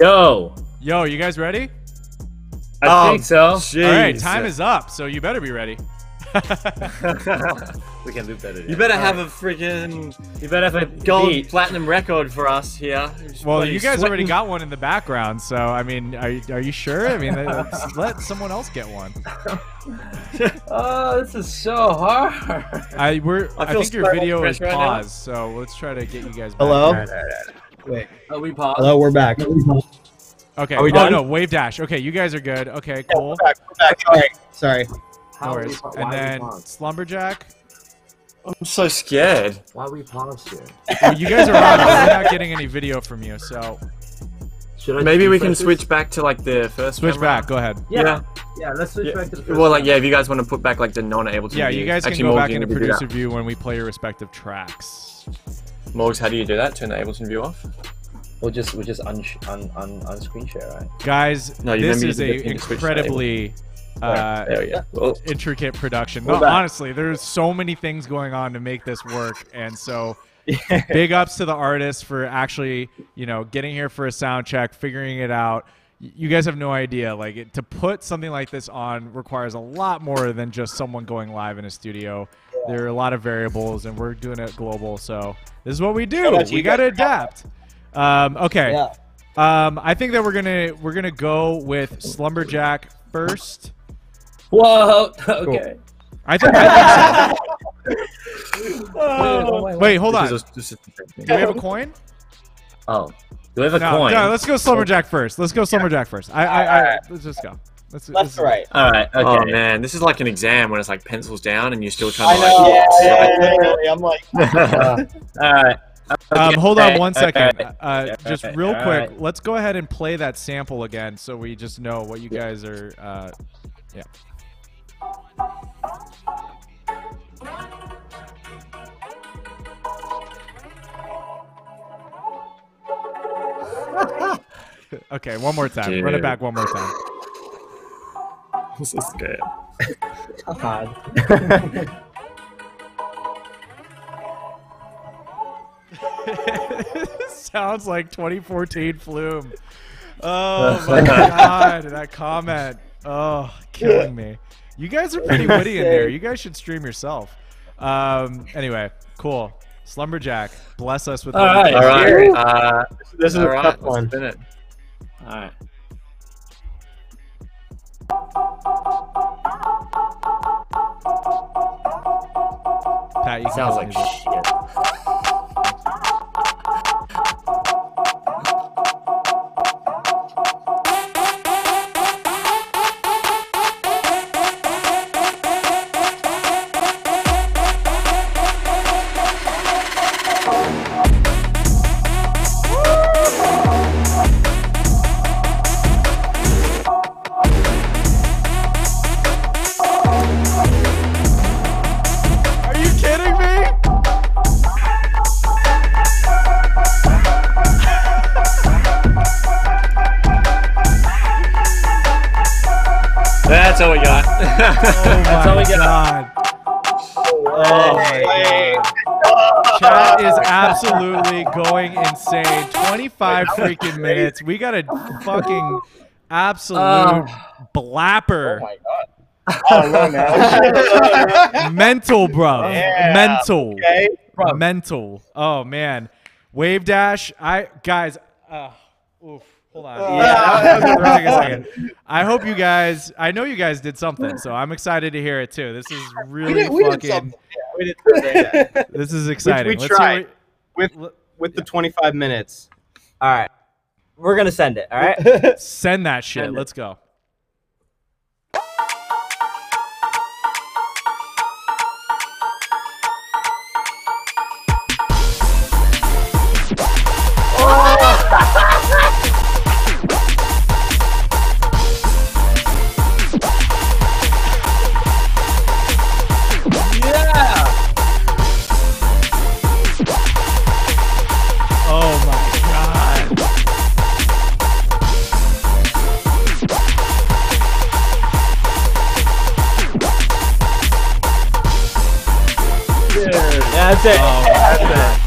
Yo. Yo, you guys ready? I Oh, think so. All right, time is up, so you better be ready. We can loop that in. You better have a freaking You better have a gold beat. platinum record for us here. Just Well, you guys already got one in the background, so I mean, are you, are you sure? I mean, uh, let's let someone else get one. Oh, this is so hard. I we're I I, feel think your video is stressed right now. paused, so let's try to get you guys. Back. Hello. Wait. Oh, we pause. Hello. We're back. Okay. Are we oh done? no, Wavedash. Okay, you guys are good. Okay, cool. We're back. We're back. Sorry. Sorry. No worries. And then Slumberjack. I'm so scared. Why are we paused here? Well, you guys are on. We're not getting any video from you, so Should I Maybe we can this? switch back to like the first. switch camera? back. Go ahead. Yeah. Yeah. Yeah, let's switch Yeah. back to the first Well, like yeah, if you guys want to put back like the non-Ableton Yeah, view. you guys can go Morgs, back into need to do producer view when we play your respective tracks. Morgs, how do you do that? Turn the Ableton view off. We'll just we'll just un un un, un screen share, right? Guys, No, this is a did the pin switch to incredibly uh, we. Well, intricate production. No, honestly, there's so many things going on to make this work, and so big ups to the artists for actually, you know, getting here for a sound check, figuring it out. You guys have no idea. Like it, to put something like this on requires a lot more than just someone going live in a studio. There are a lot of variables, and we're doing it global. So this is what we do. you We got to adapt. Um, okay. Yeah. Um, I think that we're gonna we're gonna go with Slumberjack first. Whoa. Okay. I think. I think Oh, so. Wait, hold on. This is a- this is. Do we have a coin? Oh. Do we have a no, coin? no. Let's go Slumberjack first. Let's go Slumberjack first. I, I, I, let's just go. Let's, Left let's- to right. All right. Okay. Oh man, this is like an exam when it's like pencils down and you're still trying I to know. like. Yeah, literally. I'm like. All right. Um, hold on one second. Okay, second. okay. Uh, just real all quick, right. let's go ahead and play that sample again, so we just know what you guys are. Uh, yeah. okay, one more time. Run it back one more time. This is good. God. Sounds like 2014 Flume. Oh my god, that comment. Oh, killing me. You guys are pretty witty in there. You guys should stream yourself. Um. Anyway, cool. Slumberjack, bless us with. All right. All right. Uh, This is all a right, tough one. spin it. All right. Pat, you can Sounds like shit. That's all we got. That's all we got. Oh my god. Chat is absolutely going insane. 25 freaking minutes. We got a fucking absolute blapper. Oh my god. I don't know, man. Mental, bro. Yeah. Mental. Okay. Mental. Oh man. Wavedash. I guys. Uh, oof. Hold on. Yeah. Hold on a second. I hope you guys. I know you guys did something, so I'm excited to hear it too. This is We really did, we fucking. something. Yeah, we did something. This is exciting. we Let's tried. what- with with the 25 minutes. All right. We're going to send it. All right. Send that shit. Send. Let's go. That's it. Oh my god.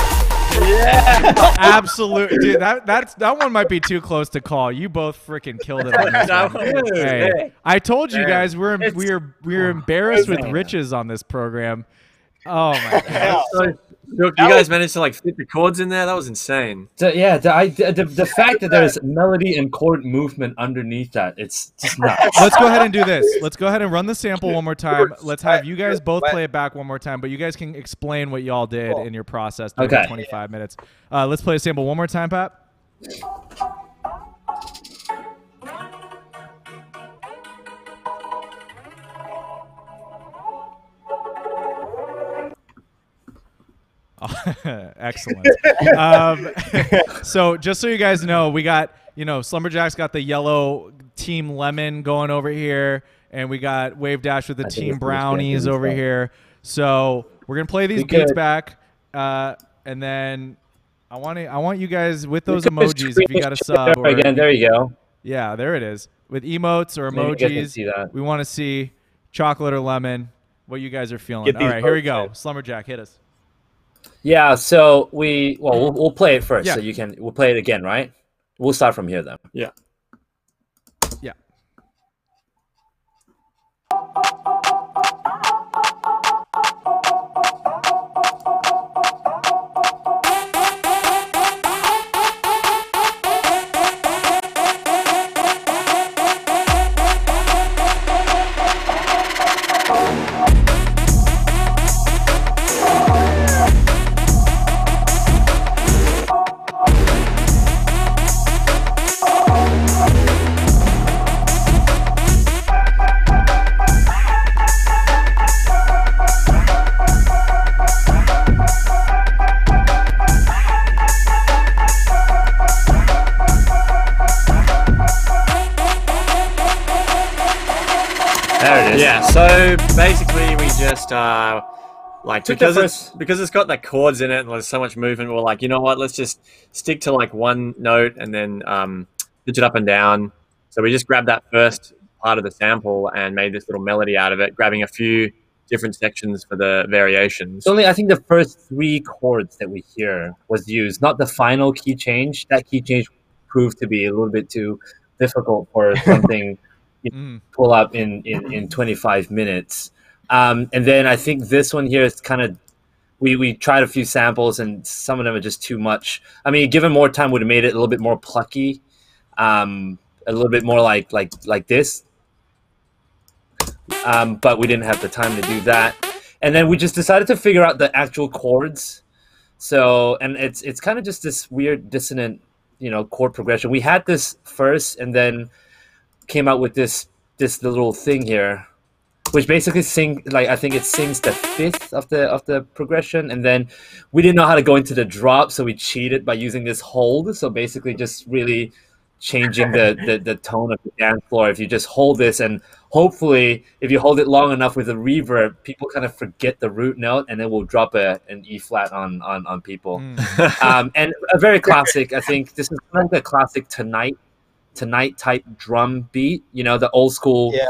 absolute dude. That that's that one might be too close to call. You both freaking killed it on this That one. one Hey, hey. I told you guys we're we are we are oh, embarrassed with riches on this program. Oh my god. So, look, you guys managed to like fit the chords in there. That was insane. The, yeah, the, I, the the the fact that there's melody and chord movement underneath that, it's just nuts. Let's go ahead and do this. Let's go ahead and run the sample one more time. Let's have you guys both play it back one more time, but you guys can explain what y'all did in your process during Okay. 25 minutes. Uh, let's play a sample one more time, Pat. Excellent. um, so just so you guys know, we got you know Slumberjack's got the yellow team lemon going over here, and we got Wavedash with the I team brownies over stuff. here. So we're gonna play these We beats could- back, uh, and then I want to I want you guys with those emojis if you got a sub or again. There you go. yeah, there it is with emotes or Maybe you guys can emojis. We want to see chocolate or lemon. What you guys are feeling? All right, here we go. Slumberjack, hit us. Yeah, so we well we'll, we'll play it first, Yeah. so you can we'll play it again, right? We'll start from here then. Yeah. Yeah. Basically, just uh, like Took because it's because it's got the chords in it and there's so much movement. We're like, you know what? Let's just stick to like one note and then um, pitch it up and down. So we just grabbed that first part of the sample and made this little melody out of it, grabbing a few different sections for the variations. It's only I think the first three chords that we hear was used, not the final key change. That key change proved to be a little bit too difficult for something you Mm. pull up in, in, in 25 minutes. Um, and then I think this one here is kind of we, we tried a few samples and some of them are just too much. I mean, given more time would have made it a little bit more plucky, um, a little bit more like like like this. Um, but we didn't have the time to do that. And then we just decided to figure out the actual chords. So and it's it's kind of just this weird dissonant, you know, chord progression. We had this first and then came out with this this little thing here which basically sing like I think it sings the fifth of the of the progression, and then we didn't know how to go into the drop, so we cheated by using this hold. So basically, just really changing the, the the tone of the dance floor. If you just hold this, and hopefully, if you hold it long enough with a reverb, people kind of forget the root note, and then we'll drop a an E flat on on on people. um, and a very classic. I think this is kind of the classic tonight tonight type drum beat. You know, the old school Yeah.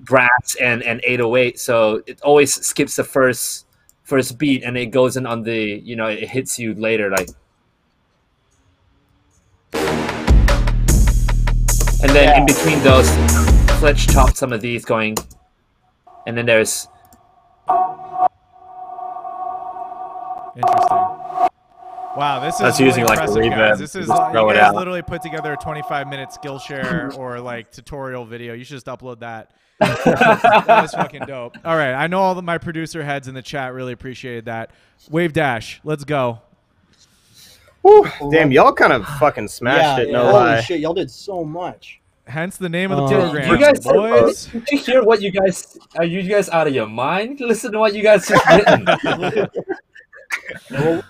Brass and and 808 so it always skips the first first beat and it goes in on the you know it hits you later like and then in between those fletch chopped some of these going and then there's Interesting. Wow, this is That's really using, like, a impressive, guys. reverb This is just uh, throw you it guys out. literally put together a 25 minute Skillshare or like tutorial video. You should just upload that. that is fucking dope. All right, I know all of my producer heads in the chat really appreciated that. Wavedash, let's go. Whew, damn, y'all kind of fucking smashed yeah, it. No holy lie. shit, y'all did so much. Hence the name of the Uh, program, you guys boys. did you hear what you guys are you guys out of your mind listen to what you guys just written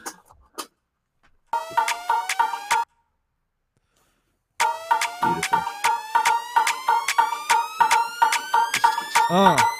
Uh.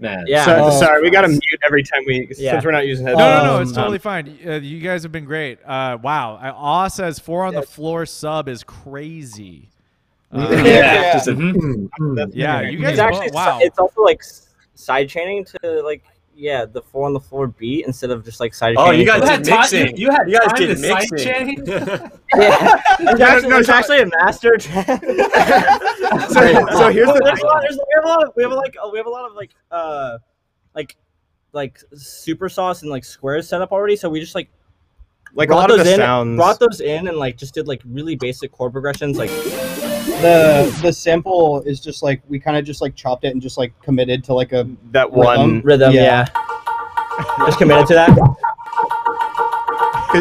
Man. Yeah. So- Oh, sorry, we got to mute every time we Yeah. since we're not using No, headphones. no, no, it's Um, totally fine. Uh, you guys have been great. Uh, wow. I, Awe says four on the floor sub is crazy. Uh, Yeah. Just a- That's Yeah, you guys. It's actually wow. it's also like s- side chaining to like yeah the four on the floor beat instead of just like side Oh, you guys did had time- mixing. you had you guys time did to side mixing. chain? yeah. There's No, actually, no, there's so- actually a master. So, so here's the there's a lot, there's, we have a lot of we have like uh, we have a lot of like uh like like supersaws and like squares set up already. So we just like like a brought lot of those the in, sounds. brought those in and like just did like really basic chord progressions. Like the the sample is just like we kind of just like chopped it and just like committed to like a that one. rhythm, yeah. Yeah. Just committed to that.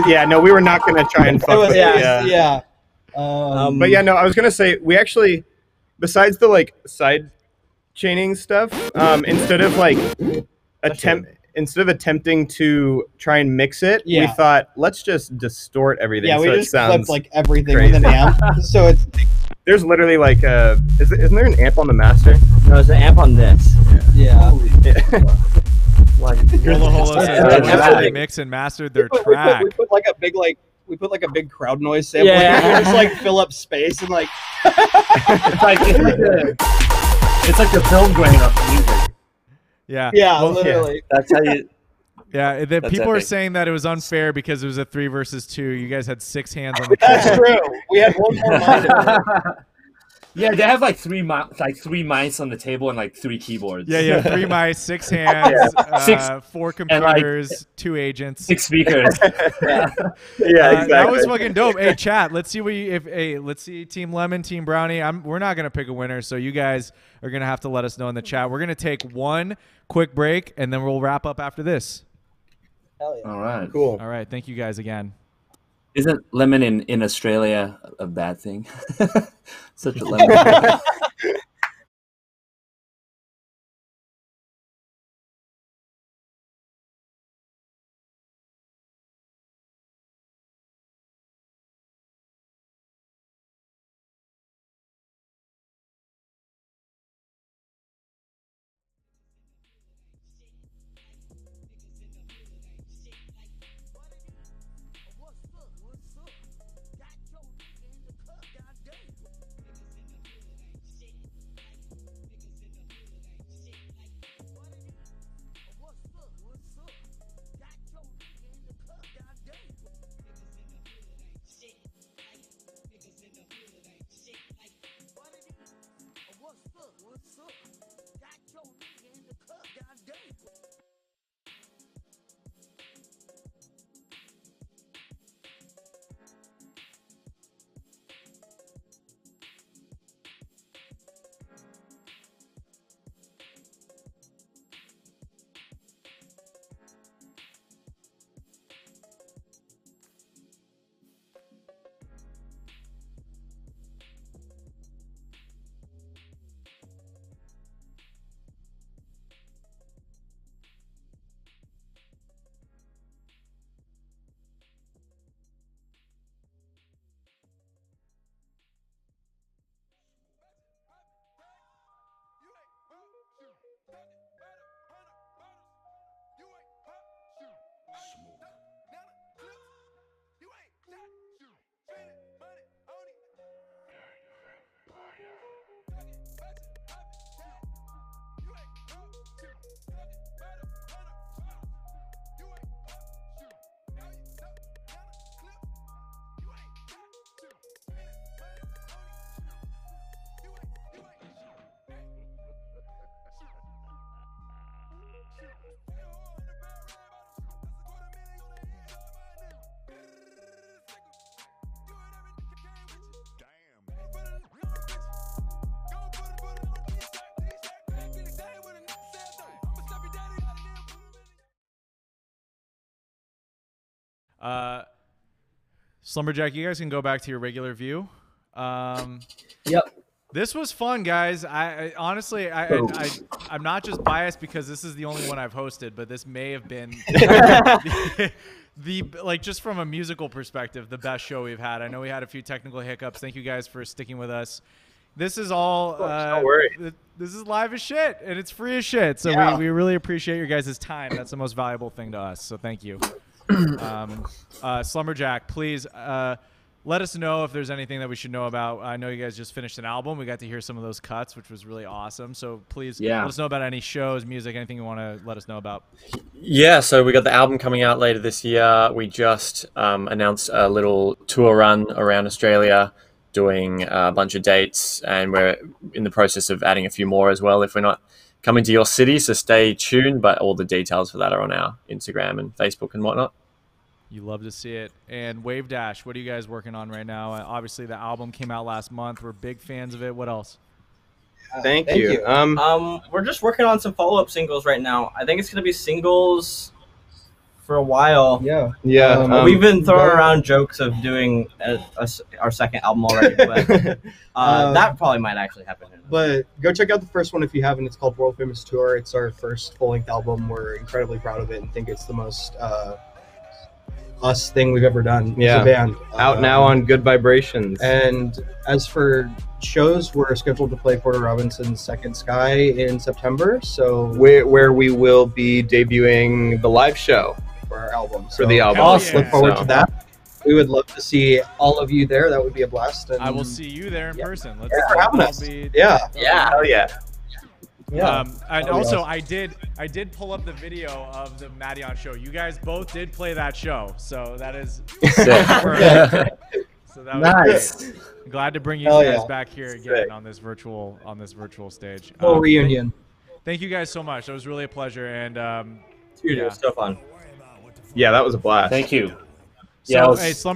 Yeah, no, we were not gonna try and It fuck was, with yeah, it. yeah. Um, Um, But yeah, no, I was gonna say we actually, besides the like side chaining stuff, um, instead of like attempt instead of attempting to try and mix it, we thought let's just distort everything. yeah, so we it just sounds flipped like everything crazy. with an amp, so it's There's literally like a is, isn't there an amp on the master? No, there's an amp on this. yeah. Like, Hola Hola says Yeah, they yeah. actually mixed and mastered their we, put, we, track. put, we put like a big like we put like a big crowd noise sample. Yeah. Yeah. just like fill up space and like It's like, it's like, the, it's like the film grain of music. Yeah. yeah, Well, literally. that's how you. Yeah, the That's people are saying that it was unfair because it was a three versus two. You guys had six hands on the That's keyboard. true. We had one more mind. Yeah, they have like three mi- like three mics on the table and like three keyboards. Yeah, yeah, three mice, six hands, uh, Six- four and, like, computers, two agents. six speakers. yeah. Yeah, Uh, exactly. That was fucking dope. Hey, chat. Let's see what you, if hey, let's see Team Lemon, Team Brownie. I'm we're not gonna pick a winner, so you guys are gonna have to let us know in the chat. We're gonna take one quick break and then we'll wrap up after this. Hell yeah. All right. cool. All right, thank you guys again. Isn't lemon in, in Australia a bad thing? Such a lemon. Uh, Slumberjack, you guys can go back to your regular view. Um, Yep. This was fun, guys. I, I honestly, I, I, I, I'm not just biased because this is the only one I've hosted, but this may have been the, the like just from a musical perspective, the best show we've had. I know we had a few technical hiccups. Thank you guys for sticking with us. this is all. Uh, don't worry. This is live as shit, and it's free as shit. So Yeah. we, we really appreciate your guys' time. That's the most valuable thing to us. So thank you. Um, uh, Slumberjack, please uh, let us know if there's anything that we should know about. I know you guys just finished an album. We got to hear some of those cuts, which was really awesome. So please Yeah. let us know about any shows, music, anything you want to let us know about. Yeah, so we got the album coming out later this year. We just um, announced a little tour run around Australia, doing a bunch of dates, and we're in the process of adding a few more as well if we're not coming to your city. So stay tuned, but all the details for that are on our Instagram and Facebook and whatnot. You love to see it. And Wavedash, what are you guys working on right now? Uh, obviously, the album came out last month. We're big fans of it. What else? Thank, you. Um, Um, we're just working on some follow-up singles right now. I think it's gonna be singles for a while. Yeah. yeah, Um, um, We've been throwing around jokes of doing a, a s- our second album already, but uh, Um, that probably might actually happen. But go check out the first one if you haven't. It's called World Famous Tour. It's our first full length album. We're incredibly proud of it and think it's the most uh, us thing we've ever done Yeah. as a band. out Um, now on Good Vibrations. And as for shows, we're scheduled to play Porter Robinson's Second Sky in September. So where, where we will be debuting the live show for our album. for the album. Hell Look forward So- to that. We would love to see all of you there. That would be a blast. And I will see you there in Yeah. person. Let's Thanks for having us. be- Yeah. Yeah. Hell yeah. Yeah. Um, and That'll also, awesome. I did I did pull up the video of the Madeon show. You guys both did play that show, so that is so that was Nice. great. Glad to bring you Hell guys yeah. back here again Sick. on this virtual on this virtual stage. Full Um, reunion. Thank you guys so much. That was really a pleasure. And um, Dude, Yeah. it was so fun. Yeah, that was a blast. Thank you. So, Yeah, I was- hey, Slumber